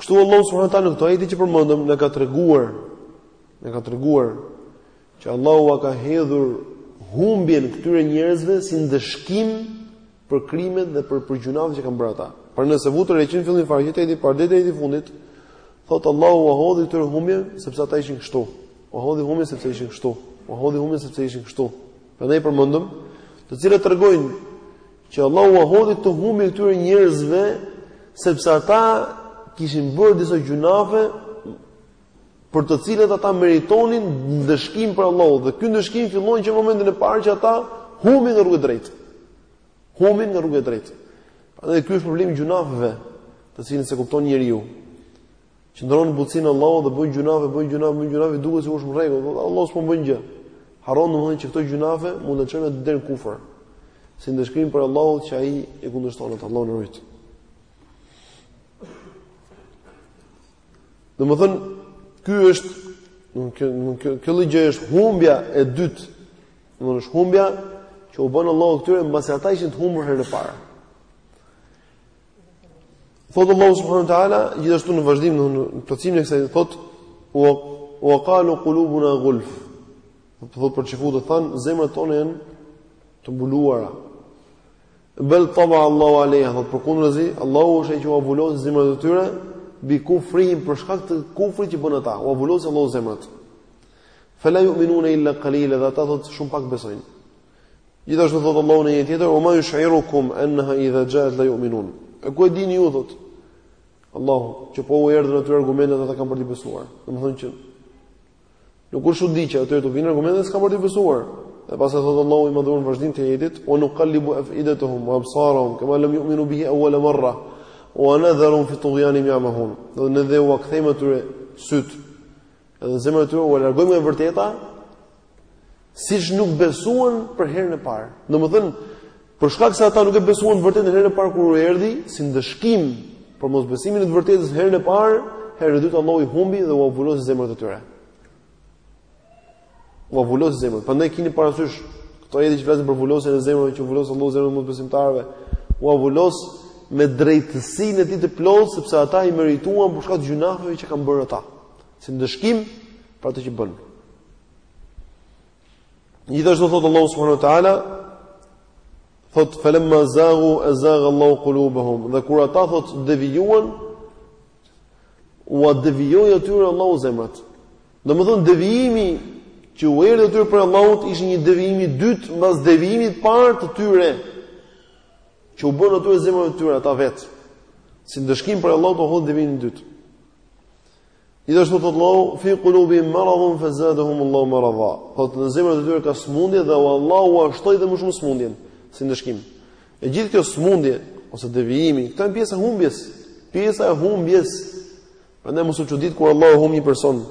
Kështu Allahu subhanahu wa taala në këto ajete që përmendëm na ka treguar na ka treguar që Allahu ua ka hedhur humbjen këtyre njerëzve si ndëshkim për krimet dhe për për gjynahet që kanë bërë ata. Por nëse vutë re që në fillim fare që ajeti parë deri te i fundit, thot Allahu ua hodhi këtyre humbjen sepse ata ishin kështu. Ua hodhi humbjen sepse ishin kështu. Ua hodhi humbjen sepse ishin kështu. Prandaj përmendëm, të cilët tregojnë Që Allahu ua hodhi këto humbje këtyre njerëzve, sepse ata kishin bërë disa gjynahe për të cilat ata meritonin ndëshkim prej Allahut dhe ky ndëshkim fillon që në momentin e parë që ata humbin nga rruga e drejtë. Humbin nga rruga e drejtë. Prandaj ky është problemi i gjynaheve, të cilin s'e kupton njeriu. Qëndron butësinë e Allahut dhe bën gjunafe, bën gjunafe, bën gjunafe, duket sikur është në rregull, por Allahu s'po bën gjë. Harron domthonë që këto gjunafe mund të çojnë deri në kufër. Si ndëshkim prej Allahut që ai e kundërshton atë Allahun e rrit. Domthon ky është nuk kjo nuk kjo lloj gjë është humbja e dytë. Domthon është humbja që u bën Allahu këtyre mbasi ata ishin të humbur herën e parë. Thotë Allahu subhanahu wa taala gjithashtu në vazhdim në plotësimin e kësaj thotë ua qalu qulubuna gulf. Thotë për çifutët thanë zemrat tona janë të mbuluara. Bel taba Allahu alaiha, thotë përkundrazi, Allahu është ai që ua vulosi zemrat e tyre bi kufrihim për shkak të kufrit që bënë ata. Ua vulosi Allahu zemrat. Fala yu'minuna illa qalila, dhe ata thotë shumë pak besojnë. Gjithashtu thotë Allahu në një tjetër, "Wa ma yushirukum annaha idha ja'at la yu'minun." E ku e dini ju thotë Allahu, që po u erdhën atyre argumentet ata kanë për të besuar. Domethënë që nuk është çudi që atyre t'u vinë argumentet s'kanë për të besuar. Dhe pastaj thotë Allahu i madhuar në vazhdim të ajetit, "Wa nuqallibu afidatahum wa absarahum kama lam yu'minu bihi awwala marra wa nadharuhum fi tughyanihim ya'mahun." Dhe ne do ua kthejmë atyre syt Edhe zemrat e tyre ua largojmë nga e vërteta, siç nuk besuan për herën e parë. Domethënë, për shkak se ata nuk e besuan të vërtetën herën e parë kur u erdhi, si ndëshkim për mosbesimin e të vërtetës herën e parë, herën e dytë Allahu i humbi dhe ua vulosi zemrat e tyre. Ua vulosi zemrat. Prandaj keni parasysh këto ajete që flasin për vulosjen e zemrave që vulos Allahu zemrat e mosbesimtarëve, ua vulos me drejtësinë e tij të plotë sepse ata i merituan për shkak të gjunafeve që kanë bërë ata. Si ndëshkim për atë që bënë. Gjithashtu thotë Allahu subhanahu wa taala thot falamma zagu azagha Allahu qulubahum dhe kur ata thot devijuan ua devijoi atyre Allahu zemrat. Domethënë devijimi që u erdhi atyre prej Allahut ishte një devijim i dytë mbas devijimit të parë të tyre që u bënë atyre zemrave të tyre ata vet. Si ndëshkim prej Allahut u erdh devijimi i dytë. Gjithashtu thotë Allahu, fi kulubihim maradhun fe zadehum Allahu maradha. Thotë në zemrat e tyre ka smundje dhe ua Allahu ua shtoi edhe më shumë smundjen, si ndëshkim. E gjithë kjo smundje, ose devijimi, këto janë pjesë e humbjes, pjesë e humbjes. Prandaj mos u çudit kur Allahu humb një person,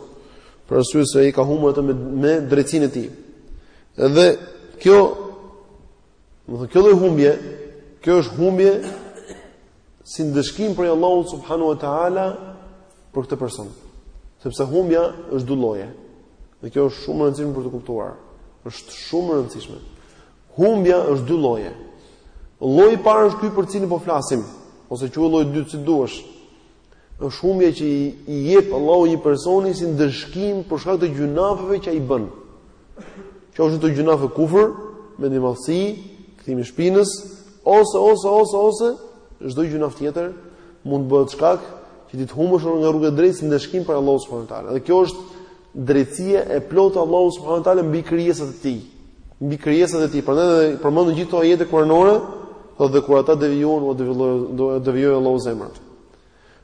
për arsye se e ka humbur atë me, me drejtsinë e tij. Dhe kjo, domethënë, kjo lloj humbje, kjo është humbje si ndëshkim prej Allahut subhanahu wa taala për këtë person. Sepse humbja është dy lloje. Dhe kjo është shumë e rëndësishme për t'u kuptuar. Është shumë e rëndësishme. Humbja është dy lloje. Lloji i parë është ky për të cilin po flasim, ose quje lloji i dytë si të duash. Është humbja që i jep Allahu një personi si ndëshkim për shkak të gjynaheve që ai bën. Qofshin këto gjynahe kufër, mendjemadhësi, kthimi i shpinës, ose, ose, ose, ose, çdo gjynah tjetër, mund të bëhet shkak, që ti të humbësh nga rruga e drejtë si ndëshkim prej Allahut subhanahu wa taala. Dhe kjo është drejtësia e plotë e Allahut subhanahu wa taala mbi krijesat e tij. Mbi krijesat e tij. Prandaj dhe përmendëm gjithë ato ajete kuranore, thotë dhe kur ata devijuan, ua devijoi devijoi Allahu zemrat.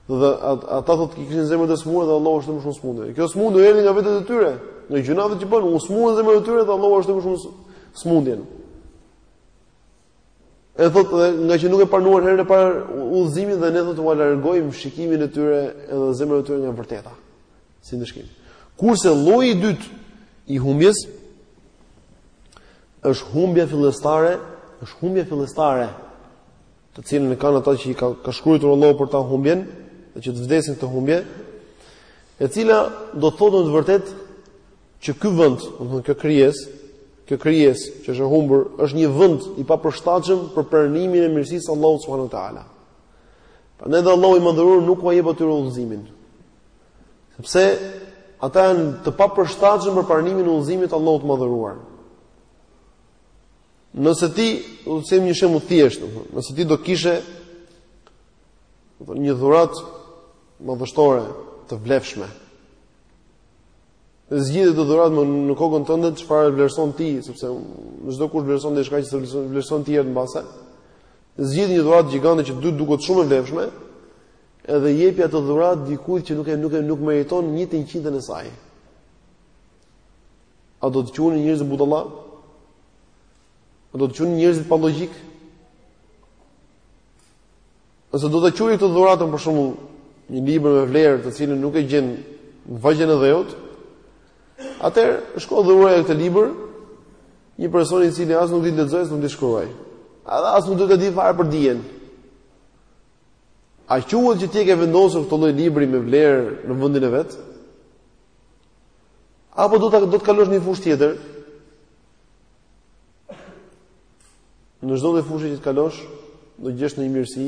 Dhe ata thotë që kishin zemrat e sëmurë dhe Allahu ua shtoi më shumë sëmundjen. Kjo sëmundje erdhi nga vetet e tyre, nga gjynahet që bënë, u sëmurën zemrat e tyre dhe Allahu ua shtoi më shumë sëmundjen. E thotë dhe ngaqë nuk e pranuan herën e parë udhëzimin dhe ne do ua largojmë shikimin e tyre edhe zemrën e tyre nga e vërteta. Si ndëshkim. Kurse lloji i dytë i humbjes është humbja fillestare, është humbja fillestare. të cilën e kanë ata që i ka ka shkruar Allahu për ta humbjen, dhe që të vdesin në këtë humbje, e cila do të thotë në të vërtetë që ky vend, domethënë kjo krijesë, kjo krijesë që është e humbur, është një vend i papërshtatshëm për pranimin e mirësisë së Allahut subhanuhu teala. Prandaj dhe Allahu i madhëruar nuk ua jep atyre udhëzimin. Sepse ata janë të papërshtatshëm për pranimin e udhëzimit të Allahut të madhëruar. Nëse ti, do të them një shembull thjesht, domethënë, nëse ti do kishe një dhuratë madhështore të vlefshme. Dhe zgjidhe këtë dhuratën në kokën tënde çfarë vlerëson ti, sepse çdokush vlerëson diçka që s'e vlerëson tjetri mbase. Zgjidh një dhuratë gjigante që ty duket shumë e vlefshme, edhe jepja atë dhuratë dikujt që nuk e nuk e nuk meriton 1/100 e saj. A do të të quanin njerëzit budalla? A do të të quanin njerëzit pa logjikë? Ose do ta quaj këtë dhuratën për shembull një libër me vlerë të cilën nuk e gjen në faqen e dheut, atëherë shko dhuroja këtë libër një personi i cili as nuk di të lexojë, as nuk di të shkruajë. Edhe as nuk do të dijë fare për dijen. A quhet që ti ke vendosur këtë lloj libri me vlerë në vendin e vet? Apo do ta do të kalosh në një fushë tjetër? Në çdo lloj fushe që të kalosh, do të gjesh një mirësi.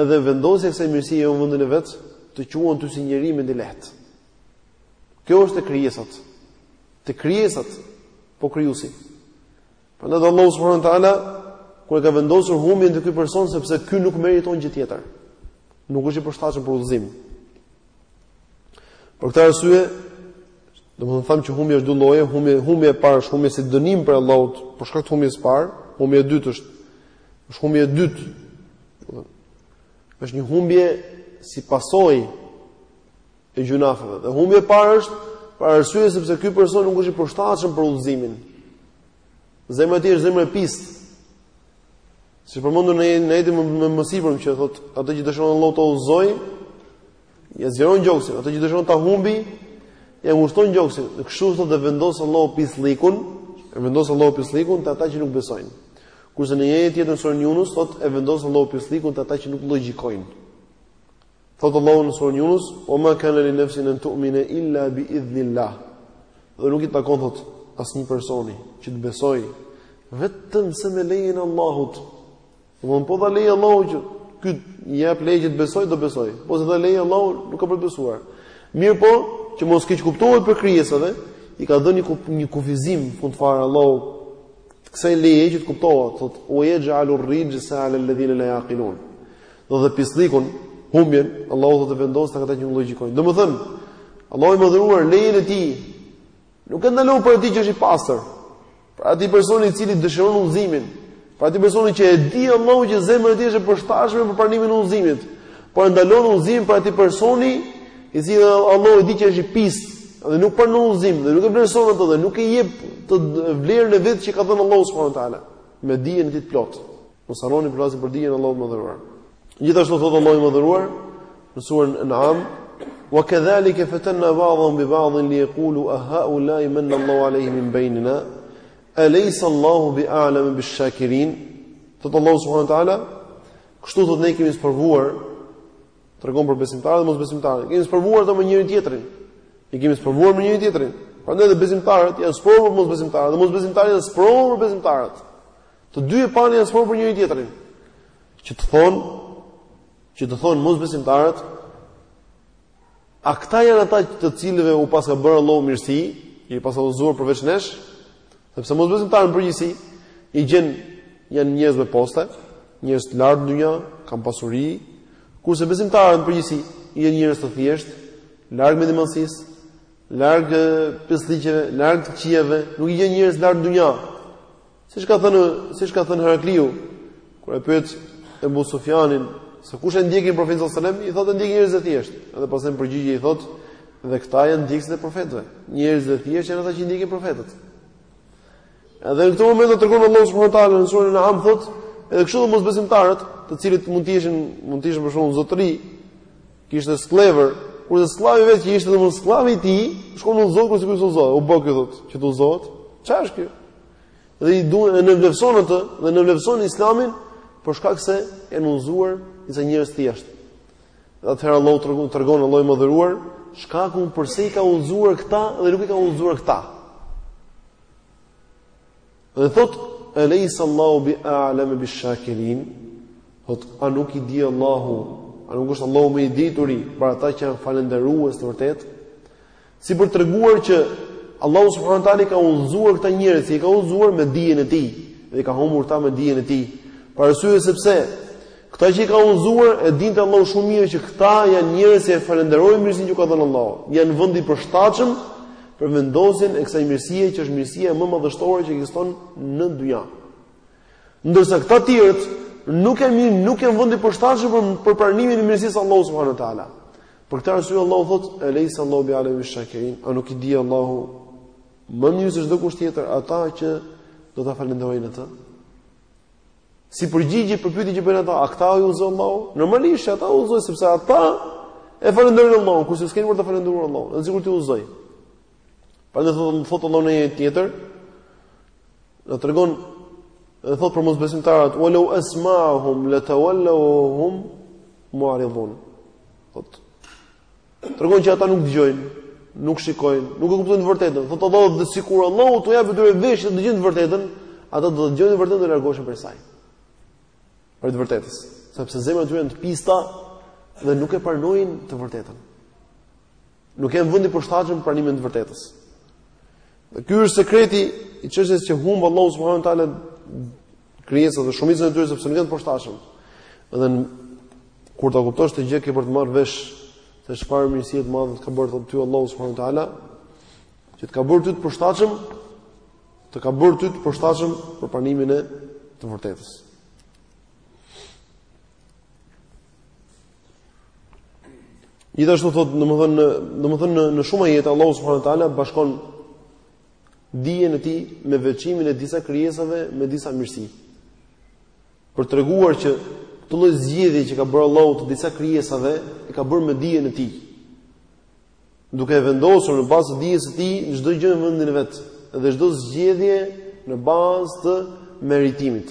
Edhe vendosja e kësaj mirësie jo në vendin e vet, të quan ty si njeri mendjelehtë. Kjo është te krijesat. Te krijesat po krijuesi. Prandaj Allahu subhanahu wa taala kur e ka vendosur humbjen te ky person sepse ky nuk meriton gjë tjetër. Nuk është i përshtatshëm për udhëzim. Për këtë arsye, domethënë them që humbja është dy lloje, humbje humbje e parë është humbje si dënim prej Allahut për shkak të humbjes së parë, humbja e dytë është është humbje e dytë. Është një humbje si pasojë e gjynaheve. Dhe humbja e parë është për arsye sepse ky person nuk është i përshtatshëm për udhëzimin. Zemra e tij është zemër e pistë. Siç e përmendëm në në ajetin më, më, më sipër që thotë, atë që dëshiron Allahu të udhëzojë, ia zgjeron gjoksin, atë që dëshiron ta humbi, ia ngushton gjoksin. Kështu thotë e vendos Allahu pisllikun, e vendos Allahu pisllikun te ata që nuk besojnë. Kurse në një ajet tjetër në surën Yunus thotë e vendos Allahu pisllikun te ata që nuk logjikojnë. Thotë Allahu në surën Yunus, "Wa ma kana li nafsin an tu'mina illa bi idhnillah." Dhe nuk i takon thotë asnjë personi që të besojë vetëm se me lejen e Allahut. Domthon po dha leje Allahu që ky i jep leje që të besojë, do besojë. Po s'i dha leje Allahu, nuk ka për të besuar. Mirëpo, që mos keqkuptohet prej krijesave, i ka dhënë një kufizim fund fare Allahu kësaj leje që të kuptohet, thotë wa yaj'alu ar-rijsa 'ala alladhina la yaqilun. Thotë dhe pisllikun, humbjen, Allahu do ta vendosë te këta që nuk logjikojnë. Domethënë, Allahu i madhëruar lejen e tij, nuk e ndalon prej atij që është i pastër, prej atij personi i cili dëshiron udhëzimin, prej atij personi që e di Allahu që zemra e tij është e përshtatshme për pranimin e udhëzimit, por e ndalon udhëzimin prej atij personi i cili Allahu e di që është i pisët, dhe nuk pranon udhëzim, dhe nuk e vlerëson atë dhe nuk i jep vlerën e vet që i ka dhënë Allahu subhanahu wa taala me dijen e tij të plotë. Mos harroni po flasim për dijen e Allahut të madhëruar. Gjithashtu thotë Allahu i madhëruar në surën An'am, "Wa kadhalika fatanna ba'dhum bi ba'dhin li yaqulu a ha'ula manna Allahu alayhim min baynina, alaysa Allahu bi a'lam bi shakirin?" Thotë Allahu subhanahu wa ta'ala, "Kështu thotë ne i kemi sprovuar tregon për besimtarët dhe mosbesimtarët. I kemi sprovuar thotë me njëri tjetrin. Ne i kemi sprovuar me njëri tjetrin. Prandaj dhe besimtarët janë sprovë për mosbesimtarët dhe mosbesimtarët janë sprovë për besimtarët. Të dyja palët janë sprovë për njëri tjetrin. Që të thonë, që të thonë mosbesimtarët, a këta janë ata të cilëve u paska bërë Allahu mirësi, i paska udhëzuar përveç nesh, sepse mosbesimtarët në përgjithësi i gjen janë njerëz me poste, njerëz të lartë në dynja, kanë pasuri, kurse besimtarët në përgjithësi janë njerëz të thjeshtë, larg mendjemadhësisë, larg pisllëqeve, larg të këqijave, nuk i gjen njerëz të lartë në dynja. Siç ka thënë, siç ka thënë Herakliu, kur e pyet Ebu Sufjanin se kush e ndjek profetin sallallahu alajhi wasallam, i thotë e ndjekin njerëz të thjeshtë. Edhe pastaj në përgjigje i thotë dhe këta janë ndjekësit e profetëve. Njerëz të thjeshtë janë ata që ndjekin profetët. Edhe në këtë moment na tregon Allahu subhanahu wa taala në surën Al-An'am thotë, edhe kështu do mosbesimtarët, të cilët mund të ishin, mund të ishin për shembull zotëri, kishte skllevër, kurse skllavi vetë që ishte domethënë skllavi i tij, shkon në zot kur sikur të zotë, u bë këtu thotë, që të zotë. Çfarë është kjo? dhe e nënvlerëson atë dhe nënvlerëson Islamin për shkak se janë udhëzuar disa njerëz të thjeshtë. Dhe atëherë Allahu tregon tregon Allahu i madhëruar shkakun pse i ka udhëzuar këta dhe nuk i ka udhëzuar këta. Dhe thotë Alaysa Allahu bi a'lam bi shakirin? Thotë a nuk i di Allahu, a nuk është Allahu më i dituri për ata që janë falënderues të vërtetë? Si për të treguar që Allahu subhanahu wa taala i ka udhëzuar këta njerëz, i ka udhëzuar me dijen e tij dhe i ka humbur këta me dijen e tij. Për arsye sepse këta që i ka udhëzuar e dinte Allahu shumë mirë që këta janë njerëz që e falënderojnë mirësinë që u ka dhënë Allahu. Janë vendi i përshtatshëm për vendosjen e kësaj mirësie që është mirësia më madhështore që ekziston në dynja. Ndërsa këta të tjerët nuk janë, nuk janë vendi i përshtatshëm për, për pranimin e mirësisë së Allahut subhanahu wa taala. Për këtë arsye Allahu thotë, "Eleysa Allahu bi alame bi shakirin", a nuk i di Allahu më mirë se çdokush tjetër ata që do ta falënderojnë atë? Si përgjigje për pyetjen që bëjnë ata, a këta i udhëzoi Allahu? Normalisht ata udhëzoi sepse ata e falënderojnë Allahun, kurse s'keni për ta falënderuar Allahun, edhe sikur t'ju udhëzojë. Prandaj thotë, më thotë Allahu në ajet tjetër, na tregon, e thotë për mosbesimtarët, ue leu esmeahum le teuel-leu ue hum muridhun. Thotë, tregon që ata nuk dëgjojnë, nuk shikojnë, nuk e kuptojnë të vërtetën. Thotë Allahu dhe sikur Allahu t'u japë atyre veshë të dëgjojnë të vërtetën, ata do të dëgjojnë të vërtetën dhe do të largohen prej saj. Prej të vërtetës. Sepse zemrat e tyre janë të pista dhe nuk e pranojnë të vërtetën. Nuk janë vendi i përshtatshëm për pranimin e të vërtetës. Dhe ky është sekreti i çështjes që humb Allahu subhanahu wa taala krijesat dhe shumicën e tyre sepse nuk janë të përshtatshëm. Dhe në, kur ta kuptosh këtë gjë ke për të marrë vesh se çfarë mirësie të madhe të ka bërë ty Allahu subhanahu wa taala që të ka bërë ty të përshtatshëm të ka bërë ty të përshtatshëm për pranimin e të vërtetës. Gjithashtu thot, domethënë në domethënë në në shumë ajete Allahu subhanahu wa taala bashkon dijen e tij me veçimin e disa krijesave me disa mirësi. Për treguar që këtë lloj zgjedhje që ka bërë Allahu te disa krijesave, e ka bërë me dijen e tij. Duke e vendosur në bazë të dijes së tij çdo gjë në vendin e vet dhe çdo zgjedhje në bazë të meritimit.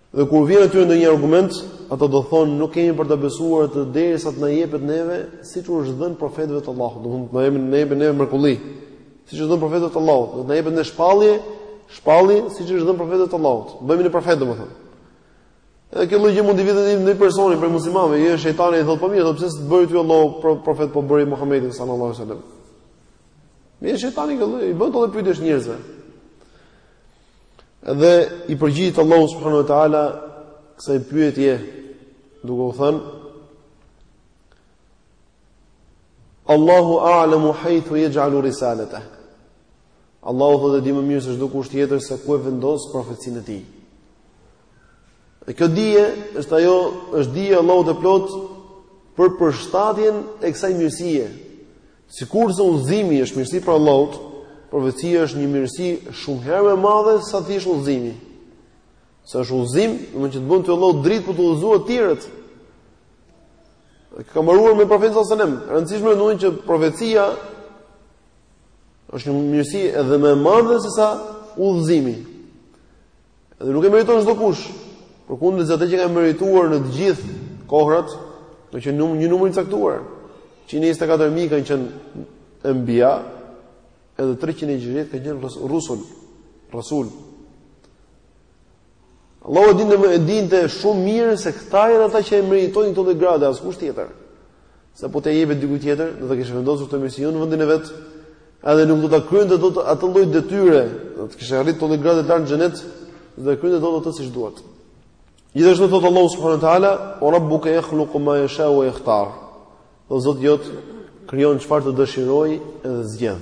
Dhe kur vjen atyre ndonjë argument, ata do thonë nuk kemi për ta besuar atë derisa të na jepet neve siç u është dhënë profetëve të Allahut, do të na jepet neve neve mrekulli, siç është dhënë profetëve të Allahut, do të na jepet ne shpallje, shpallje siç është dhënë profetëve të Allahut. Bëhemi ne profet domethënë. Edhe kjo lloj gjë mund t'i vijë ndonjë personi prej muslimanëve, jo shejtani i thotë po mirë, thotë pse s'të bëri ti Allahu profet po bëri Muhamedin sallallahu alaihi wasallam. Mirë shejtani që i bën këto pyetje njerëzve. Dhe i përgjigjet Allahu subhanahu wa taala kësaj pyetje duke u thënë Allahu a'lamu haythu yaj'alu risalatah. Allahu thotë e di më mirë se çdo kush tjetër se ku e vendos profecinë e tij. Dhe kjo dije është ajo, është dije e Allahut e plot për përshtatjen e kësaj mirësie, Sikurse udhëzimi është mirësi prej Allahut, profecia është një mirësi shumë herë më e madhe se sa thjesht udhëzimi. Se është udhëzim, domethënë që të bën ty Allahu dritë për të udhëzuar të tjerët. Ka mbaruar me profetin sallallahu alajhi wasallam. Rëndësishme domethënë që profecia është një mirësi edhe më e madhe se sa udhëzimi. Dhe nuk e meriton çdo kush. Përkundrazi ata që e kanë merituar në të gjithë kohrat, kanë qenë num, një numër i caktuar. 124000 kanë qenë enbia, edhe 360 kanë qenë rusul, rasul. Allahu e dinte e dinte shumë mirë se këta janë ata që e meritojnë këtë lloj grade, askush tjetër. Se po t'i jepet dikujt tjetër, do ta kishe vendosur këtë mirësi jo në vendin e vet, edhe nuk do ta kryente dot atë lloj detyre, do të kishte arritur atë gradë të lartë në xhenet, do ta kryente dot atë siç duhet. Gjithashtu thot Allahu subhanahu wa taala, "O rabbuka yakhluqu ma yasha wa yakhtar." Dhe Zoti jot krijon çfarë të dëshirojë dhe zgjedh.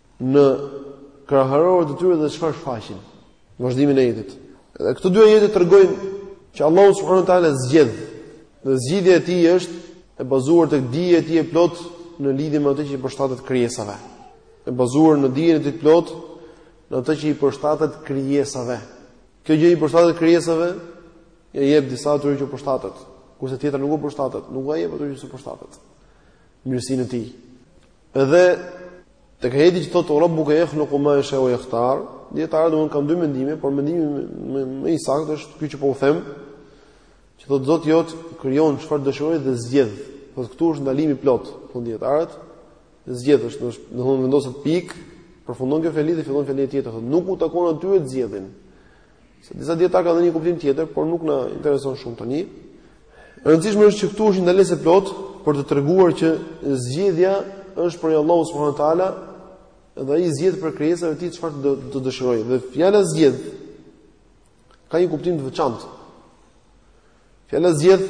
në kraharorët e tyre dhe çfarë shfaqin në vazhdimin e ajetit. Dhe këto dy ajete tregojnë që Allahu subhanahu wa taala zgjedh. Dhe zgjedhja e tij është e bazuar tek dija e tij e plot në lidhje me atë që i përshtatet krijesave. E bazuar në dijen e tij plot në atë që i përshtatet krijesave. Kjo gjë i përshtatet krijesave, e jep disa atyre që përshtatet, kurse tjetra nuk u përshtatet, nuk ua jep atyre që s'u përshtatet. Mirësinë e tij. Edhe tek ajeti që thotë ue Rabbuke jahluku ma jesha ue jahtar, dijetarët domethënë kanë dy mendime, por mendimi më, më i saktë është ky që po u them, që thotë Zoti jot krijon çfarë dëshiron dhe zgjedh. Thotë këtu është ndalimi plot, thonë dijetarët, zgjedh është, domethënë vendoset pikë, përfundon kjo fjali dhe fillon fjali tjetër, thotë nuk u takon atyre të zgjedhin. Se disa dijetarë kanë dhënë një kuptim tjetër, por nuk na intereson shumë tani. E rëndësishme është që këtu është një ndalesë e plotë për të treguar që zgjedhja është për Allahu subhanahu wa taala dhe ai zgjedh për krijesat e tij çfarë do të dëshirojë. Dhe fjala zgjedh ka një kuptim të veçantë. Fjala zgjedh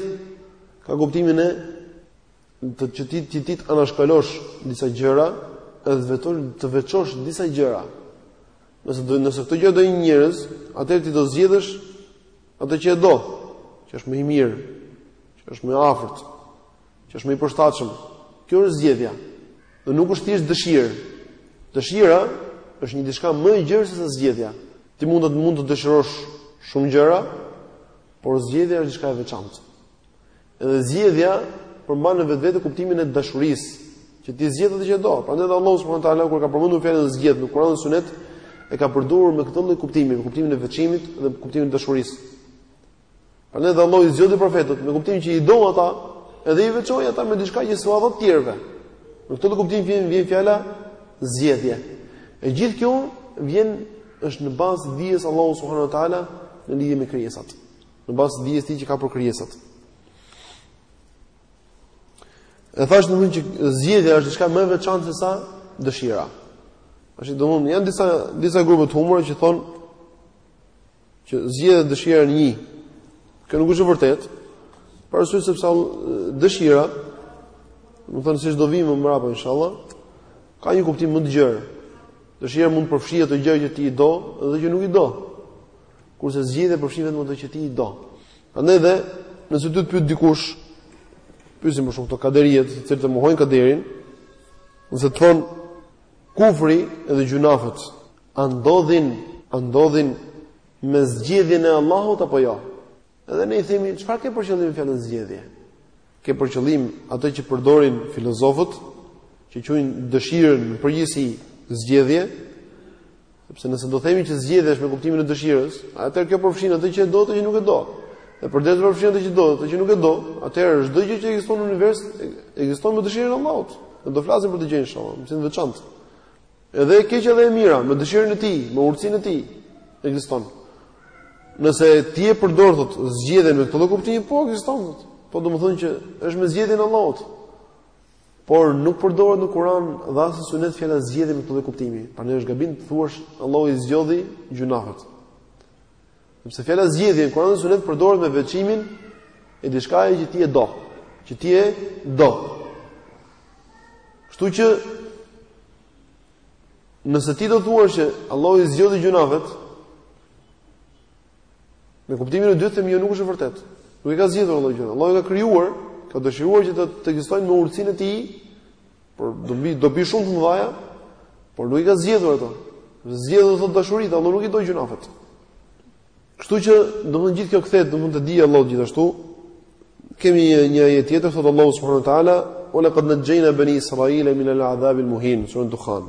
ka kuptimin e Të që ti ti ti anashkalosh disa gjëra, edhe të vetosh të veçosh disa gjëra. Nëse do nëse këto gjëra do ishin njerëz, atëherë ti do zgjedhësh atë që e do, që është më i mirë, që është më i afërt, që është më i përshtatshëm. Kjo është zgjedhja. Dhe nuk është thjesht dëshirë. Dëshira është një diçka më e gjerë se sa zgjedhja. Ti mund të mund të dëshirosh shumë gjëra, por zgjedhja është diçka e veçantë. Edhe zgjedhja përmban në vetvete kuptimin e dashurisë, që ti zgjedh atë që do. Prandaj dhe Allahu subhanahu wa taala kur ka përmendur fjalën zgjedh në Kur'an dhe Sunet, e ka përdorur me këtë lloj kuptimi, me kuptimin e veçimit dhe me kuptimin e dashurisë. Prandaj dhe Allahu i zgjodhi profetët me kuptimin që i do ata, edhe i veçoi ata me diçka që s'u dha të tjerëve. Në këtë kuptim vjen vjen fjala zgjedhje. E gjithë kjo vjen është në bazë të dijes së Allahut subhanahu wa taala në lidhje me krijesat. Në bazë të dijes së tij që ka për krijesat. E thashë domethënë që zgjedhja është diçka më e veçantë se sa dëshira. Tash domethënë janë disa disa grupe të humbura që thonë që zgjedhja dëshira janë një. Kjo nuk është e vërtetë. Për arsye sepse dëshira, domethënë siç do vimë më mbrapa inshallah, ka një kuptim më të gjerë. Dëshira mund të përfshijë ato gjëra që ti i do dhe që nuk i do. Kurse zgjedhja përfshin vetëm ato që ti i do. Prandaj dhe nëse ty të pyet dikush, pyesin më shumë këta kaderitë, të cilët e mohojnë kaderin, nëse të thonë kufri dhe gjynahet, a ndodhin, a ndodhin me zgjedhjen e Allahut apo jo? Edhe ne i themi, çfarë ke për qëllim fjalën zgjedhje? Ke për qëllim atë që përdorin filozofët, që quajnë dëshirën në përgjithësi zgjedhje, sepse nëse do themi që zgjedhja është me kuptimin e dëshirës, atëherë kjo përfshin atë që e do, atë që nuk e do. Dhe përderisa përfshin atë që do, atë që nuk e do, atëherë çdo gjë që ekziston në univers ekziston me dëshirën e Allahut. Ne do flasim për këtë gjë inshallah, mësim të veçantë. Edhe e keqja dhe e mira, me dëshirën e tij, me urtësinë e tij, ekziston. Nëse ti e përdor thot zgjedhjen me këtë lloj kuptimi, po ekziston thot. Po domethënë që është me zgjedhjen e Allahut. Por nuk përdoret në Kur'an dhe as në Sunet fjala zgjedhje me këtë lloj kuptimi. Prandaj është gabim të thuash Allahu i zgjodhi gjynahet. Sepse fjala zgjedhje në Kur'an dhe Sunet përdoret me veçimin e diçka që ti e do, që ti e do. Kështu që nëse ti do të thuash që Allahu i zgjodhi gjynahet, me kuptimin e dytë themi jo nuk është e vërtetë. Nuk i ka zgjedhur Allahu gjynahet. Allahu i ka krijuar, ka dëshiruar që të, të ekzistojnë me urtësinë e tij, Për dobi dobi shumë të mëdha, por nuk i ka zgjedhur ato. Zgjedhur thotë dashuri, Allahu nuk i do gjynahet. Kështu që domethënë gjithë kjo kthehet domethënë te dija e Allahut gjithashtu. Kemi një një ajet tjetër thotë Allahu subhanahu wa taala, "Wa laqad najjayna bani Israila min al-'adhab al-muhin", sura Dukhan.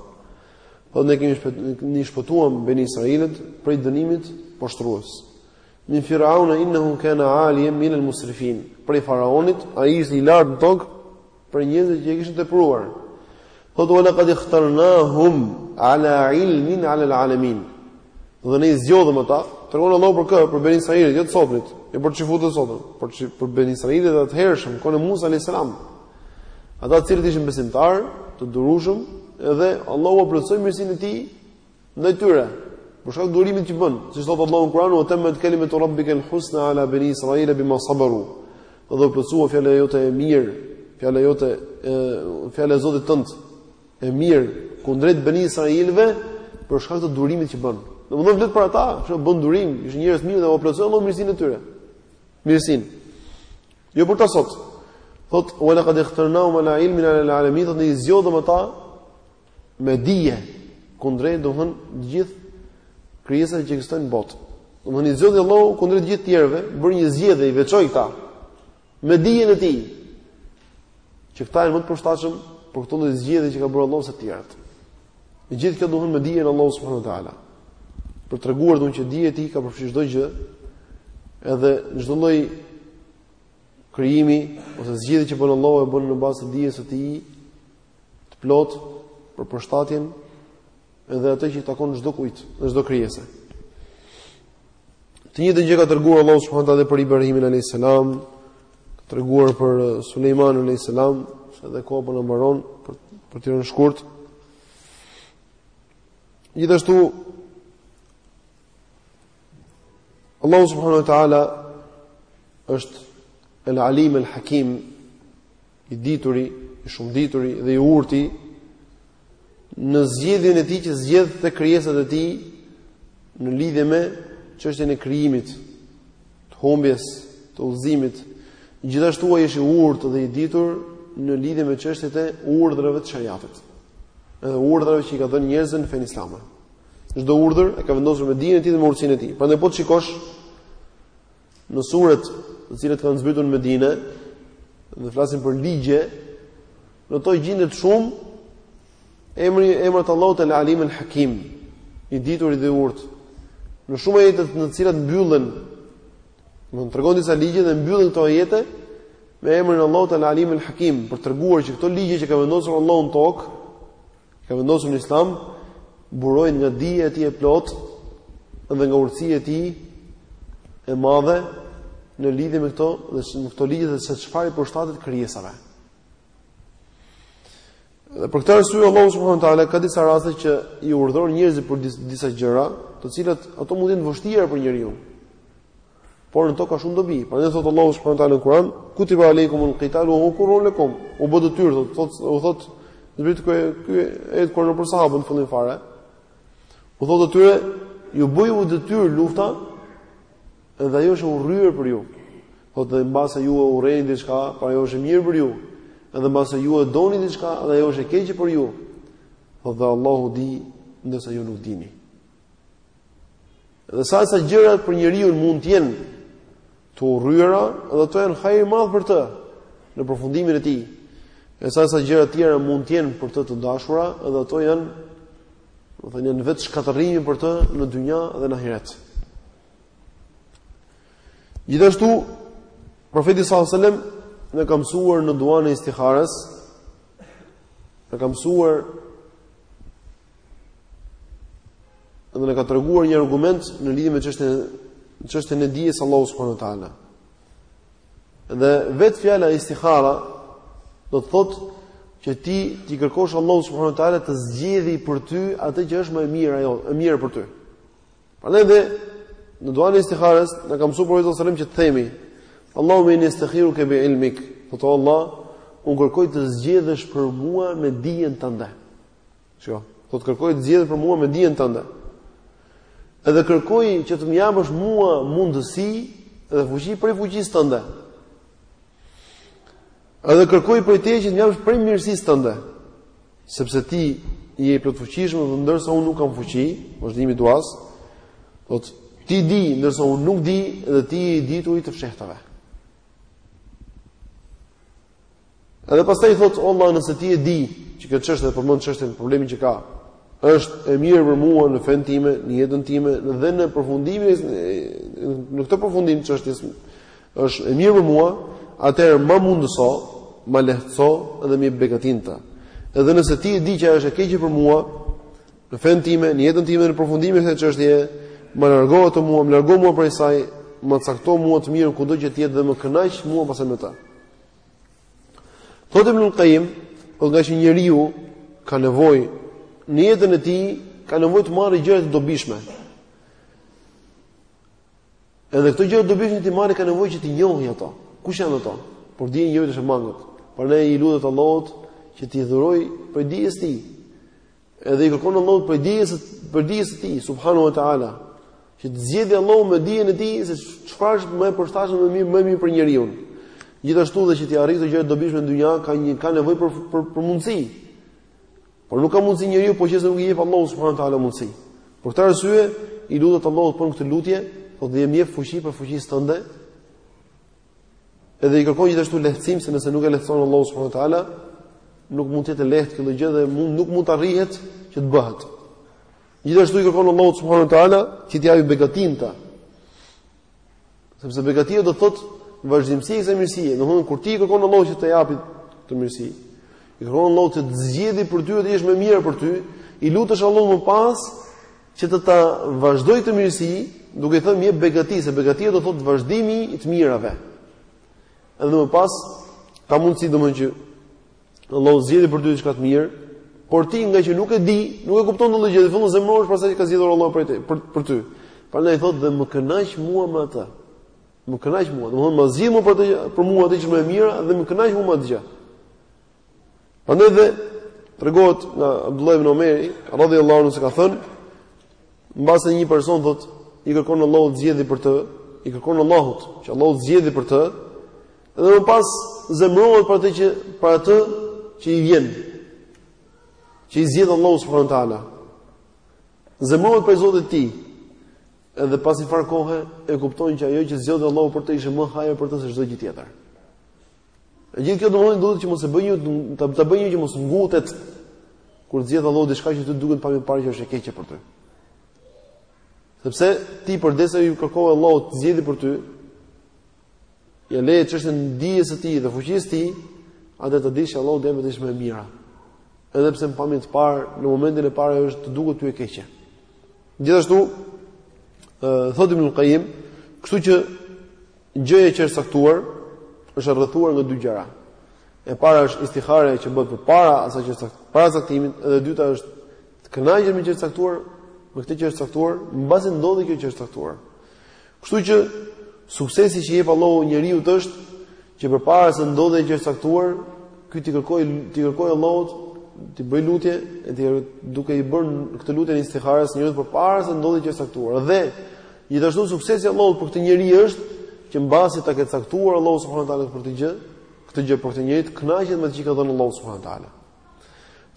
Po ne kemi ne i shpëtuam bani Israilit prej dënimit poshtrues. Min Firaun innahu kana 'aliyan min al-musrifin. Prej faraonit, ai ishte i lartë në tokë për njerëzit që e kishin tepruar. Thot wa laqad ikhtarnahum ala ilmin ala alalamin. Dhe ne i zgjodhëm ata, tregon Allahu për kë, për Beni Israilët, jo të sotmit, jo për çifutët e sotëm, por çi për Beni Israilët e atëhershëm, kohën e Musa alayhis salam. Ata të cilët ishin besimtarë, të durueshëm, edhe Allahu ua plotësoi mirësinë e tij ndaj tyre për shkak të durimit që bënë, siç thotë Allahu në Kur'an, "Wa tammat kalimatu rabbika al-husna ala bani Israila bima sabaru." Dhe u plotësua fjala jote e mirë, fjala jote e fjala e Zotit tënd e mirë kundrejt bani Israilëve për shkak të durimit që bënë. Domethënë flet për ata, që bënë durim, ishin njerëz të mirë dhe ua plotësoi Allahu mirësinë e tyre. Mirësinë. Jo për këta sot. Thot, "Wa laqad ikhtarnahum ala ilmin ala al-alamin", dhe ne i zgjodhëm ata me dije kundrejt domthon të gjithë krijesave që ekzistojnë në botë. Domthon i zgjodhi Allahu kundrejt të gjithë tjerëve, bëri një zgjedhje i veçoi këta me dijen e tij. Që këta janë më të përshtatshëm për këtë lloj zgjedhje që ka bërë Allahu se të tjerët. E gjithë kjo domthon me dijen e Allahu subhanahu wa taala. Për të treguar domthon që dija e tij ka përfshirë çdo gjë, edhe çdo lloj krijimi ose zgjedhje që bën Allahu e bën në bazë të dijes së tij të plot për përshtatjen dhe atë që i takon çdo kujt, dhe çdo krijese. Të njëjtën gjë ka treguar Allahu subhanahu wa taala për Ibrahimin alayhis salam, ka treguar për uh, Sulejmanin alayhis salam, edhe koha po na mbaron për për t'i rënë shkurt. Gjithashtu Allahu subhanahu wa taala është El Alim El Hakim i dituri, i shumëdituri dhe i urti në zgjedhjen e tij që zgjedh te krijesat e tij në lidhje me çështjen e krijimit, të humbjes, të udhëzimit. Gjithashtu ai është i urtë dhe i ditur në lidhje me çështjet e urdhrave të sheriatit. Edhe urdhrave që i ka dhënë njerëzve në fenë islame. Çdo urdhër e ka vendosur me dijen e tij dhe me urtësinë e tij. Prandaj po të shikosh në suret, të cilat kanë zbritur në Medinë, dhe flasin për ligje, në to gjenden shumë emri emrat e Allahut El Alim El Hakim, i dituri dhe i urti. Në shumë ajete në të cilat mbyllen, tregon disa ligje dhe mbyllen këto ajete me emrin e Allahut El Alim El Hakim, për treguar që këto ligje që ka vendosur Allahu në tokë Ka vendosur në Islam burojnë nga dija e tij e plotë dhe nga urtësia e tij e madhe në lidhje me këto dhe me këto ligje dhe se çfarë i përshtatet krijesave. Dhe për këtë arsye Allahu subhanahu wa taala ka disa raste që i urdhëron njerëzit për disa gjëra, të cilat ato mund të jenë të vështira për njeriun. por në to ka shumë dobi. Prandaj thot Allahu subhanahu wa taala në Kur'an, "Kutiba alejkumul qitalu wa huwa kurhun lakum." U bë detyrë, thot, thot, u thot, në vetë ky ky ajet kur në për sahabët në fillim fare. U thot atyre, "Ju bë juve detyrë lufta, dhe ajo është e urryer për ju." Thot dhe mbase ju e urreni diçka, por ajo është e mirë për ju. Edhe mbase ju e doni diçka, dhe ajo është e keqe për ju. Thot dhe Allahu di, ndërsa ju nuk dini. Dhe sa e sa gjëra për njeriun mund të jenë të urryera dhe ato janë hajr i madh për të në përfundimin e tij. E sa e sa gjëra të tjera mund të jenë për të të dashura dhe ato janë do të thotë janë vetë shkatërrimi për të në dynja dhe në ahiret. Gjithashtu profeti sallallahu alajhi wasallam na ka mësuar në duan e istiharës, na ka mësuar Edhe na ka treguar një argument në lidhje me çështjen çështjen e dijes së Allahut subhanahu wa taala. Dhe vetë fjala istikhara do të thotë që ti t'i kërkosh Allahut subhanahu wa taala të zgjedhi për ty atë që është më e mirë, ajo, e mirë për ty. Prandaj dhe në duan e istikhares na ka mësuar profeti që të themi Allahumme inni estekhiruke bi ilmik, o Allah, unë kërkoj të zgjedhësh për mua me dijen tënde. Shiko, thotë, kërkoj të zgjedhësh për mua me dijen tënde. Edhe kërkoj që të më japësh mua mundësi dhe fuqi prej fuqisë tënde. Edhe kërkoj prej teje që të më japësh prej mirësisë tënde. Sepse ti je i plotfuqishëm, ndërsa unë nuk kam fuqi, vazhdimi i duas, thotë, ti di ndërsa unë nuk di dhe ti je i dituri i të fshehtave. Edhe pastaj thotë, o Allah, nëse ti e di, që këtë çështje dhe përmend çështjen, problemin që ka, është e mirë për mua në fenë time, në jetën time, dhe në përfundimin, në këtë përfundim çështjes, është e mirë për mua, atëherë më mundëso, më lehtëso dhe më jep begati në të. Edhe nëse ti e di që është e keqe për mua, në fenë time, në jetën time në përfundimin e çështjes, ma largo atë mua, më largo mua prej saj, më cakto mua të mirën kudo që të jetë dhe më kënaq mua pastaj me të. Thotë Ibn Qayyim, po ngaqë njeriu ka nevojë në jetën e tij, ka nevojë të marrë gjëra të dobishme. Edhe këto gjëra të dobishme t'i marrë ka nevojë që t'i njohë ato. Kush janë ato? Por dija e tij është e mangët. Prandaj i lutet Allahut që t'i dhurojë prej dijes tij. Edhe i kërkon Allahut prej dijes, prej dijes së tij, subhanahu wa taala. Që të zgjedhë Allahu me dijen e tij se çfarë është më e përshtatshme më e mirë për njeriun. Gjithashtu dhe që t'i arrijë këto gjëra të dobishme në dynja ka një ka nevojë për për, për mundësi. Por nuk ka mundësi njeriu po qe se nuk i jep Allahu subhanahu wa taala mundësi. Për këtë arsye i lutet Allahut në këtë lutje, thotë dhe më jep fuqi prej fuqisë tënde, Edhe i kërkon gjithashtu lehtësim se nëse nuk e lehtëson Allahu subhanahu wa taala, nuk mund të jetë e lehtë kjo gjë dhe mund nuk mund të arrihet që të bëhet. Gjithashtu i kërkon Allahut subhanahu wa taala që t'i japë begati në të. Sepse begatia do të thotë vazhdimësi e kësaj mirësie. Domethënë kur ti i kërkon Allahut që të japë këtë mirësi, i kërkon Allahut që të zgjedhë për ty atë që është më mirë për ty, i lutesh Allahut më pas Që të ta vazhdojë këtë mirësi, duke thënë më jep begati, se begatia do thotë vazhdimi i të mirave. Edhe më pas ka mundësi domethënë që Allahu të zgjedhë për ty diçka të mirë, por ti ngaqë nuk e di, nuk e kupton atë lloj gjëje, fillon zemërohesh prej asaj që ka zgjedhur Allahu për ty, për, për ty. Prandaj thotë dhe më kënaq mua me atë. Më kënaq mua, domethënë më zgjidh mua për të për mua atë që është më e mira dhe më kënaq mua me atë gjë. Prandaj dhe tregohet nga Abdullah ibn Omeri, radhiyallahu anhu se ka thënë, mbase një person thotë, i kërkon Allahut të zgjedhë për të, i kërkon Allahut që Allahu të zgjedhë për të, dhe më pas zemrohet me atë që me atë që i vjen. Që i zgjedh Allahu subhanahu wa taala. Zemrohet prej Zotit të tij. Edhe pas një farë kohe e kupton që ajo që zgjodhi Allahu për të ishte më hajër për të se çdo gjë tjetër. E gjithë kjo domosdo duhet që mos e bëjë një ta bëjë një që mos ngutet kur të zgjedh Allahu diçka që të duket pamje të parë që është e keqe për ty. Sepse ti përderisa ia kërkove Allahut të zgjedhë për ty. Ia le çështjen dijes së tij dhe fuqisë së tij, atë të dish Allahu dhe vetëm më e mira. Edhe pse në pamje të parë në momentin e parë është të duket ty e keqe. Gjithashtu thotë Ibn Qayyim, kështu që Gjëja që është caktuar është rrethuar nga dy gjëra. E para është istiharja që bëhet përpara asaj që është para caktimit, dhe e dyta është të kënaqet me gjënë e caktuar, me këtë që është caktuar, mbasi ndodhi kjo që është caktuar. Kështu që suksesi që jep Allahu njeriut është që përpara se të ndodhi gjëja e caktuar, ky t'i kërkojë t'i kërkojë Allahut t'i bëjë lutje Atij duke i bërë këtë lutjen e istiharës njëzë përpara se të ndodhi gjëja e caktuar dhe Gjithashtu suksesi i Allahut për këtë njeri është që mbasi ta ketë caktuar Allahu subhanahu wa taala për këtë gjë, këtë gjë për këtë njeri të kënaqet me atë që i ka dhënë Allahu subhanahu wa taala.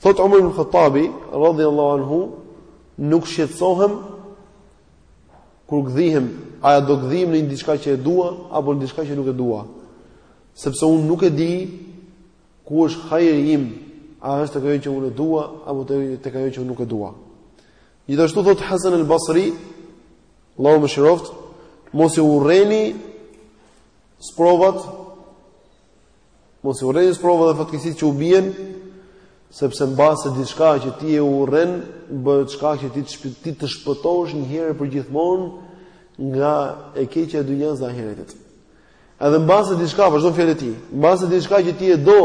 Thotë Umar ibn Khattabi radhiyallahu anhu, nuk shqetësohem kur gdhihem, a do gdhihem në diçka që e dua apo në diçka që nuk e dua. Sepse unë nuk e di ku është hajri im, a është tek ajo që unë e dua apo tek ajo që unë nuk e dua. Gjithashtu thotë Hasan al-Basri, Allahu e mëshiroftë, mos i urreni sprovat, mos i urreni sprovat dhe fatkeqësitë që u bien, sepse mbase diçka që ti e urren, bëhet shkak që ti të ti të shpëtosh një herë përgjithmonë nga e keqja e dynjasë dhe ahiretit. Edhe mbase diçka, vazhdon fjalën e tij. Mbase diçka që ti e do,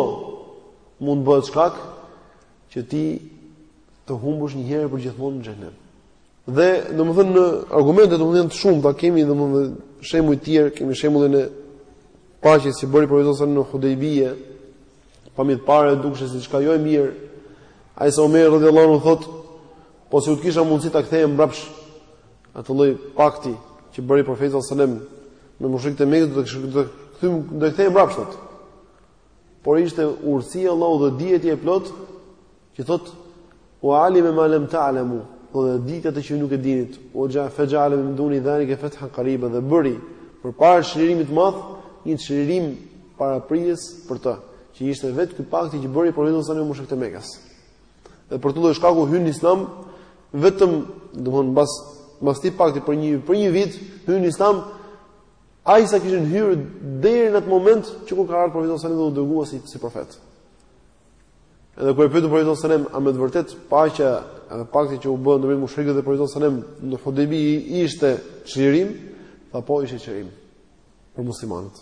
mund të bëhet shkak që ti të humbësh një herë përgjithmonë në xhehenem. Dhe domethënë argumentet domethënë janë të shumta kemi domethënë shembuj të tjerë, kemi shembullin e paqes që bëri profeti në Hudejbije, pamje të parë dukej si diçka jo e mirë. Aq sa Omer radhiyallahu anhu thotë, po sikur të kisha mundësi ta kthej mbrapsht atë lloj pakti që bëri profeti sallallahu alajhi wasallam me mushrikët e Mekës do ta kthim do ta ktheja mbrapsht atë. Por ishte urtësia e Allahut dhe dietja e plotë Që thotë, ue alime ma lem ta'lemu, po dhe diti atë që nuk e dinit, ue xha fe xheale min duni dhalike fethan kariba dhe bëri, përpara çlirimit të madh, një çlirim paraprijës për të, që ishte vetë ky pakti që bëri profeti me mushrikët e Mekës. Dhe për këtë shkak hynë në islam, vetëm, domethënë mbas, mbas atij pakti për një, për një vit, hynë në islam, aq sa kishin hyrë deri në atë moment që kur ka ardhur profeti dhe u dërgua si, si profet. Edhe kur e pyetën profetin sallallahu alajhi wasallam, a me të vërtet paqja dhe pakti që u bë ndërmjet mushrikëve dhe profetit sallallahu alajhi wasallam në Hudejbi ishte çlirim, tha po ishte çlirim për muslimanët.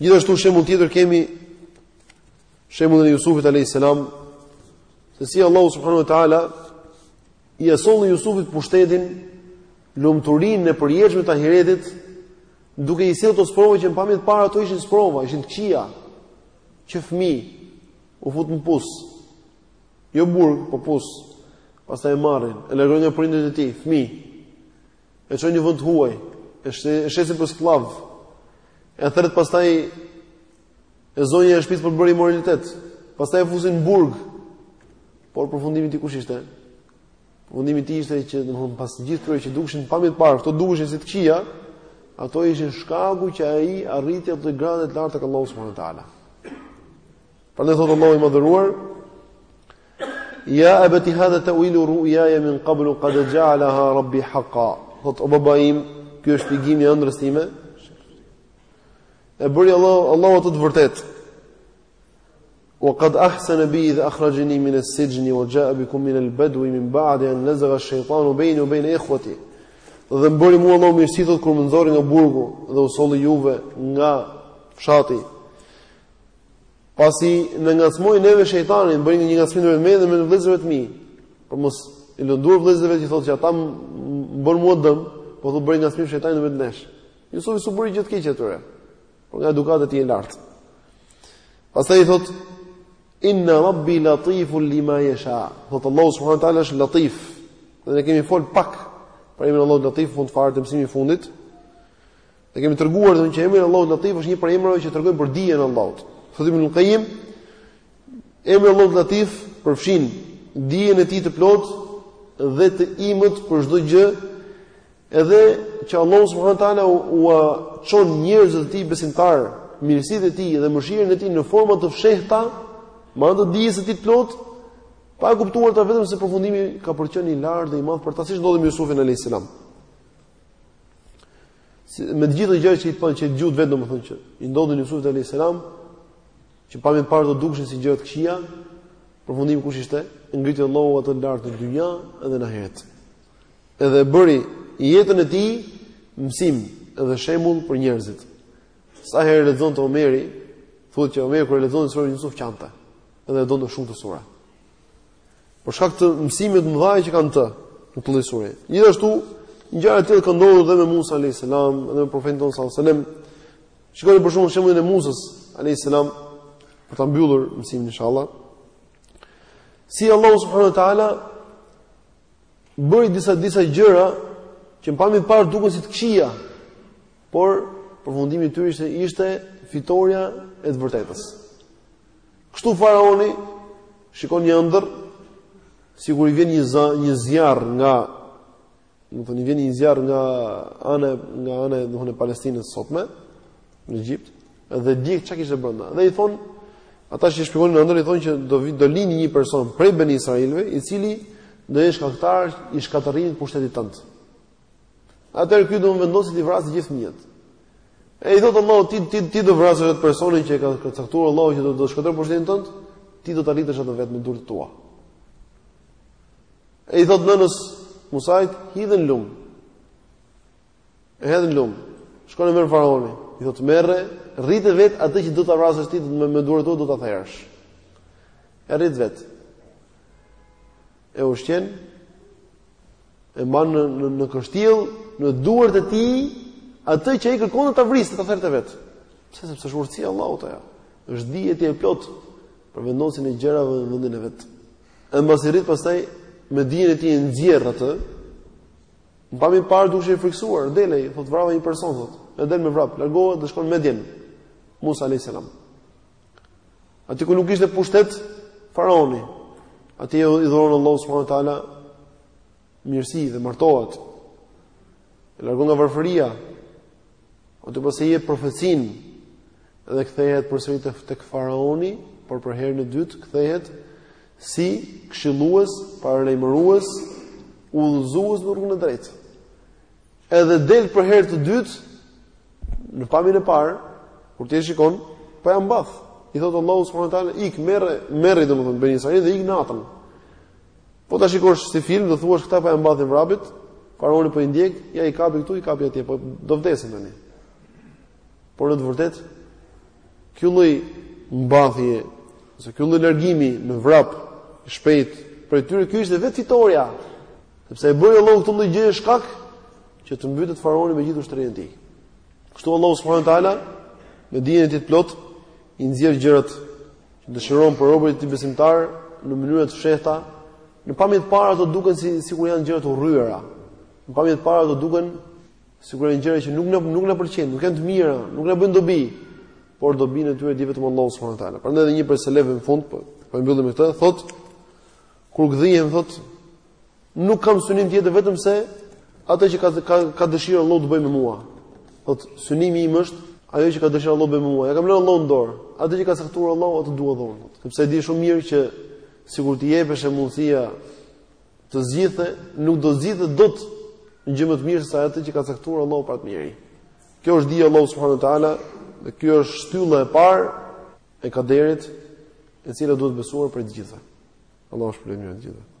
Gjithashtu shembull tjetër kemi shembullin e Jusufit alayhis salam, se si Allahu subhanahu wa taala Ia solli Jusufit pushtetin, lumturinë e përjetshme të ahiretit, duke i sjellë ato sprova që në pamje të para ato ishin sprova, ishin të këqija. Që fëmijë u fut në pus. Jo burg, po pus. Pastaj e marrin, e largojnë nga prindërit e tij, fëmijë. E çojnë në vend të huaj, e shesin për skllav. E thërret pastaj E zonja e shtëpisë për bërë imoralitet. Pastaj e fusin në burg. Por përfundimi i tij kush ishte? Përfundimi i tij ishte që domthon pas gjithë këtyre që dukshin pamje të parë, këto dukshin si të këqija, ato ishin shkaku që ai arriti atë gradë të lartë tek Allahu subhanahu wa taala. Prandaj thotë Allahu i madhëruar Ja abati hadha ta'wil ru'yaya min qablu qad ja'alaha rabbi haqa. Thotë o babai im, ky është shpjegimi i ëndrrës time. E bëri Allahu Allahu atë të vërtetë. Wa qad ahsana bi idh akhrajni min as-sijn wa jaa bikum min al-badwi min ba'd an nazagha ash-shaytanu bayni wa bayna ikhwati. Dhe më bëri mua Allahu mirësi thotë kur më nxori nga burgu dhe u solli juve nga fshati. Pasi na ngacmoi neve shejtani, bëri një ngacmim ndërmjet meje dhe vëllezërve të mi. Për mos i lënduar vëllezërit që thotë që ata më bënë mua dëm, po thotë bëri ngacmim shejtani ndërmjet nesh. Jusufi s'u bëri gjë të keqe atyre. Por nga edukata e tij e lartë. Pastaj i thotë Inna rabbi latifun lima yasha. Thotë Allahu subhanahu wa taala është latif. Dhe ne kemi fol pak për emrin e Allahut latif fund fare të mësimit të fundit. Ne kemi treguar domethënë që emri i Allahut latif është një prej emrave që tregojnë për dijen e Allahut. Thotë Ibn Qayyim, emri i Allahut latif përfshin dijen e tij të plotë dhe të imët për çdo gjë Edhe që Allahu subhanahu wa taala ua çon njerëzve të tij besimtarë, mirësitë e tij dhe mëshirën e tij në forma të fshehta, me anë të dijes së tij të plotë, pa e kuptuar ata vetëm se përfundimi ka për qenë i lartë dhe i madh për ta siç ndodhi me Yusufin alayhis salam. Si, me të gjitha gjërat që i thonë që gjuhë vetëm domethënë që i ndodhën Yusufit alayhis salam, që pamje të parë do dukshin si gjëra të këqija, përfundimi kush ishte? Ngriti Allahu atë lart në dynja dhe në ahiret. Edhe e bëri jetën e tij mësim dhe shembull për njerëzit. Sa herë lexonte Omeri, thotë që Omeri kur lexonte surën Yusuf qante, edhe e donte shumë këtë sure. Për shkak të mësimeve të mëdha që ka në këtë sure. Gjithashtu, ngjarje e tillë ka ndodhur edhe me Musa alayhis salam, edhe me profetin tonë sallallahu alajhi wasallam. Shikojmë për shembull shembullin e Musës alayhis salam për ta mbyllur mësimin inshallah. Si Allahu subhanahu wa taala bëri disa disa gjëra që në pamje të parë duken si të këqija, por përfundimi i tyre ishte, ishte fitorja e të vërtetës. Kështu faraoni, shikon një ëndërr, sikur i vjen një, za, një zjarr nga, domethënë i vjen një zjarr nga ana, nga ana, domethënë e Palestinës së sotme, në Egjipt dhe djeg çka kishte brenda. Dhe i thon ata që shpjegonin ëndrrën i thon që do vi do lindi një person prej Beni Israilëve, i cili do jetë shkaktar i shkatërrimit të pushtetit tënd. Atëherë ky do të vendosë të vrasë gjithë fëmijët. E i thotë Allahu ti ti ti do vrasësh atë personin që e ka caktuar Allahu që do të shkatërrojë pushtetin tënd, ti do ta rritësh atë vetë në duart e tua. E i thotë nënës së Musait hidhe në lumë. E hedhin në lumë. Shkon e merr faraoni. I thotë merre, rrite vetë atë që do ta vrasësh ti me, me duart tua do ta therrësh. E rrit vetë. E ushqen e mban në në, në kështjellë në duart e tij atë që ai kërkonte ta vriste, ta therte vetë. Pse sepse është urtësi e Allahut ajo. Është dija e tij e plotë për vendosjen e gjërave në vendin e vet. E mbasi e rrit pastaj me dijen e tij e nxjerr atë Në pamje të parë dukej i frikësuar, del ai, thotë vrava një person thotë. E del me vrap, largohet dhe shkon në Medjen. Musa alayhis salam. Aty ku nuk ishte në pushtet faraoni. Aty i dhuron Allahu subhanahu wa taala mirësi dhe martohet. E largon nga varfëria, Aty pastaj i jep profecinë dhe kthehet përsëri tek tek faraoni, por për herën e dytë kthehet si këshillues, paralajmërues, udhëzues në rrugën e drejtë. Edhe del për herë të dytë në pamjen e parë, kur ti e shikon, po ia mbath. I thotë Allahu subhanahu wa taala, ik merre, merri domethënë Beni Israilët dhe ik natën. Po ta shikosh si film, do thuash këta po ia mbathin vrapit, faraoni po i ndjek, ja i kapi këtu, i kapi atje, po do vdesin tani. Por në të vërtetë ky lloj mbathjeje, ose ky lloj largimi me vrap shpejt prej tyre kjo ishte vetë fitorja. Sepse e bëri Allahu këtë lloj gjëje shkak që të mbytet faraoni me gjithë ushtrinë e tij. Kështu Allahu subhanahu wa taala me dijen e tij të plotë i nxjerr gjërat që dëshiron për robërit e tij besimtar në mënyra të fshehta, në pamje të para ato duken sikur janë gjëra të urryera. Në pamje të para ato duken sikur janë gjëra që nuk na nuk na pëlqejnë, nuk janë të mira, nuk na bëjnë dobi, por dobinë e tyre e di vetëm Allahu subhanahu wa taala. Prandaj edhe një prej selefëve në fund, po e mbyllim me këtë, thotë kur gdhihem thotë Nuk kam synim tjetër vetëm se atë që ka ka, ka dëshirë Allahu të bëjë me mua. Thot synimi im është ajo që ka dëshirë Allahu të bëjë me mua. Ia kam lënë Allahut në dorë. Atë që ka caktuar Allahu atë dua dhe unë. Sepse e di shumë mirë që sikur t'i jepeshe mundësia të zgjidhte, nuk do zgjidhte dot një gjë më të mirë se atë që ka caktuar Allahu për të mirë. Kjo është dija e Allahut subhanahu wa taala dhe kjo është shtylla e parë e kaderit, e cila duhet besuar për të gjitha. Allahu ju shpërbleftë të gjithë.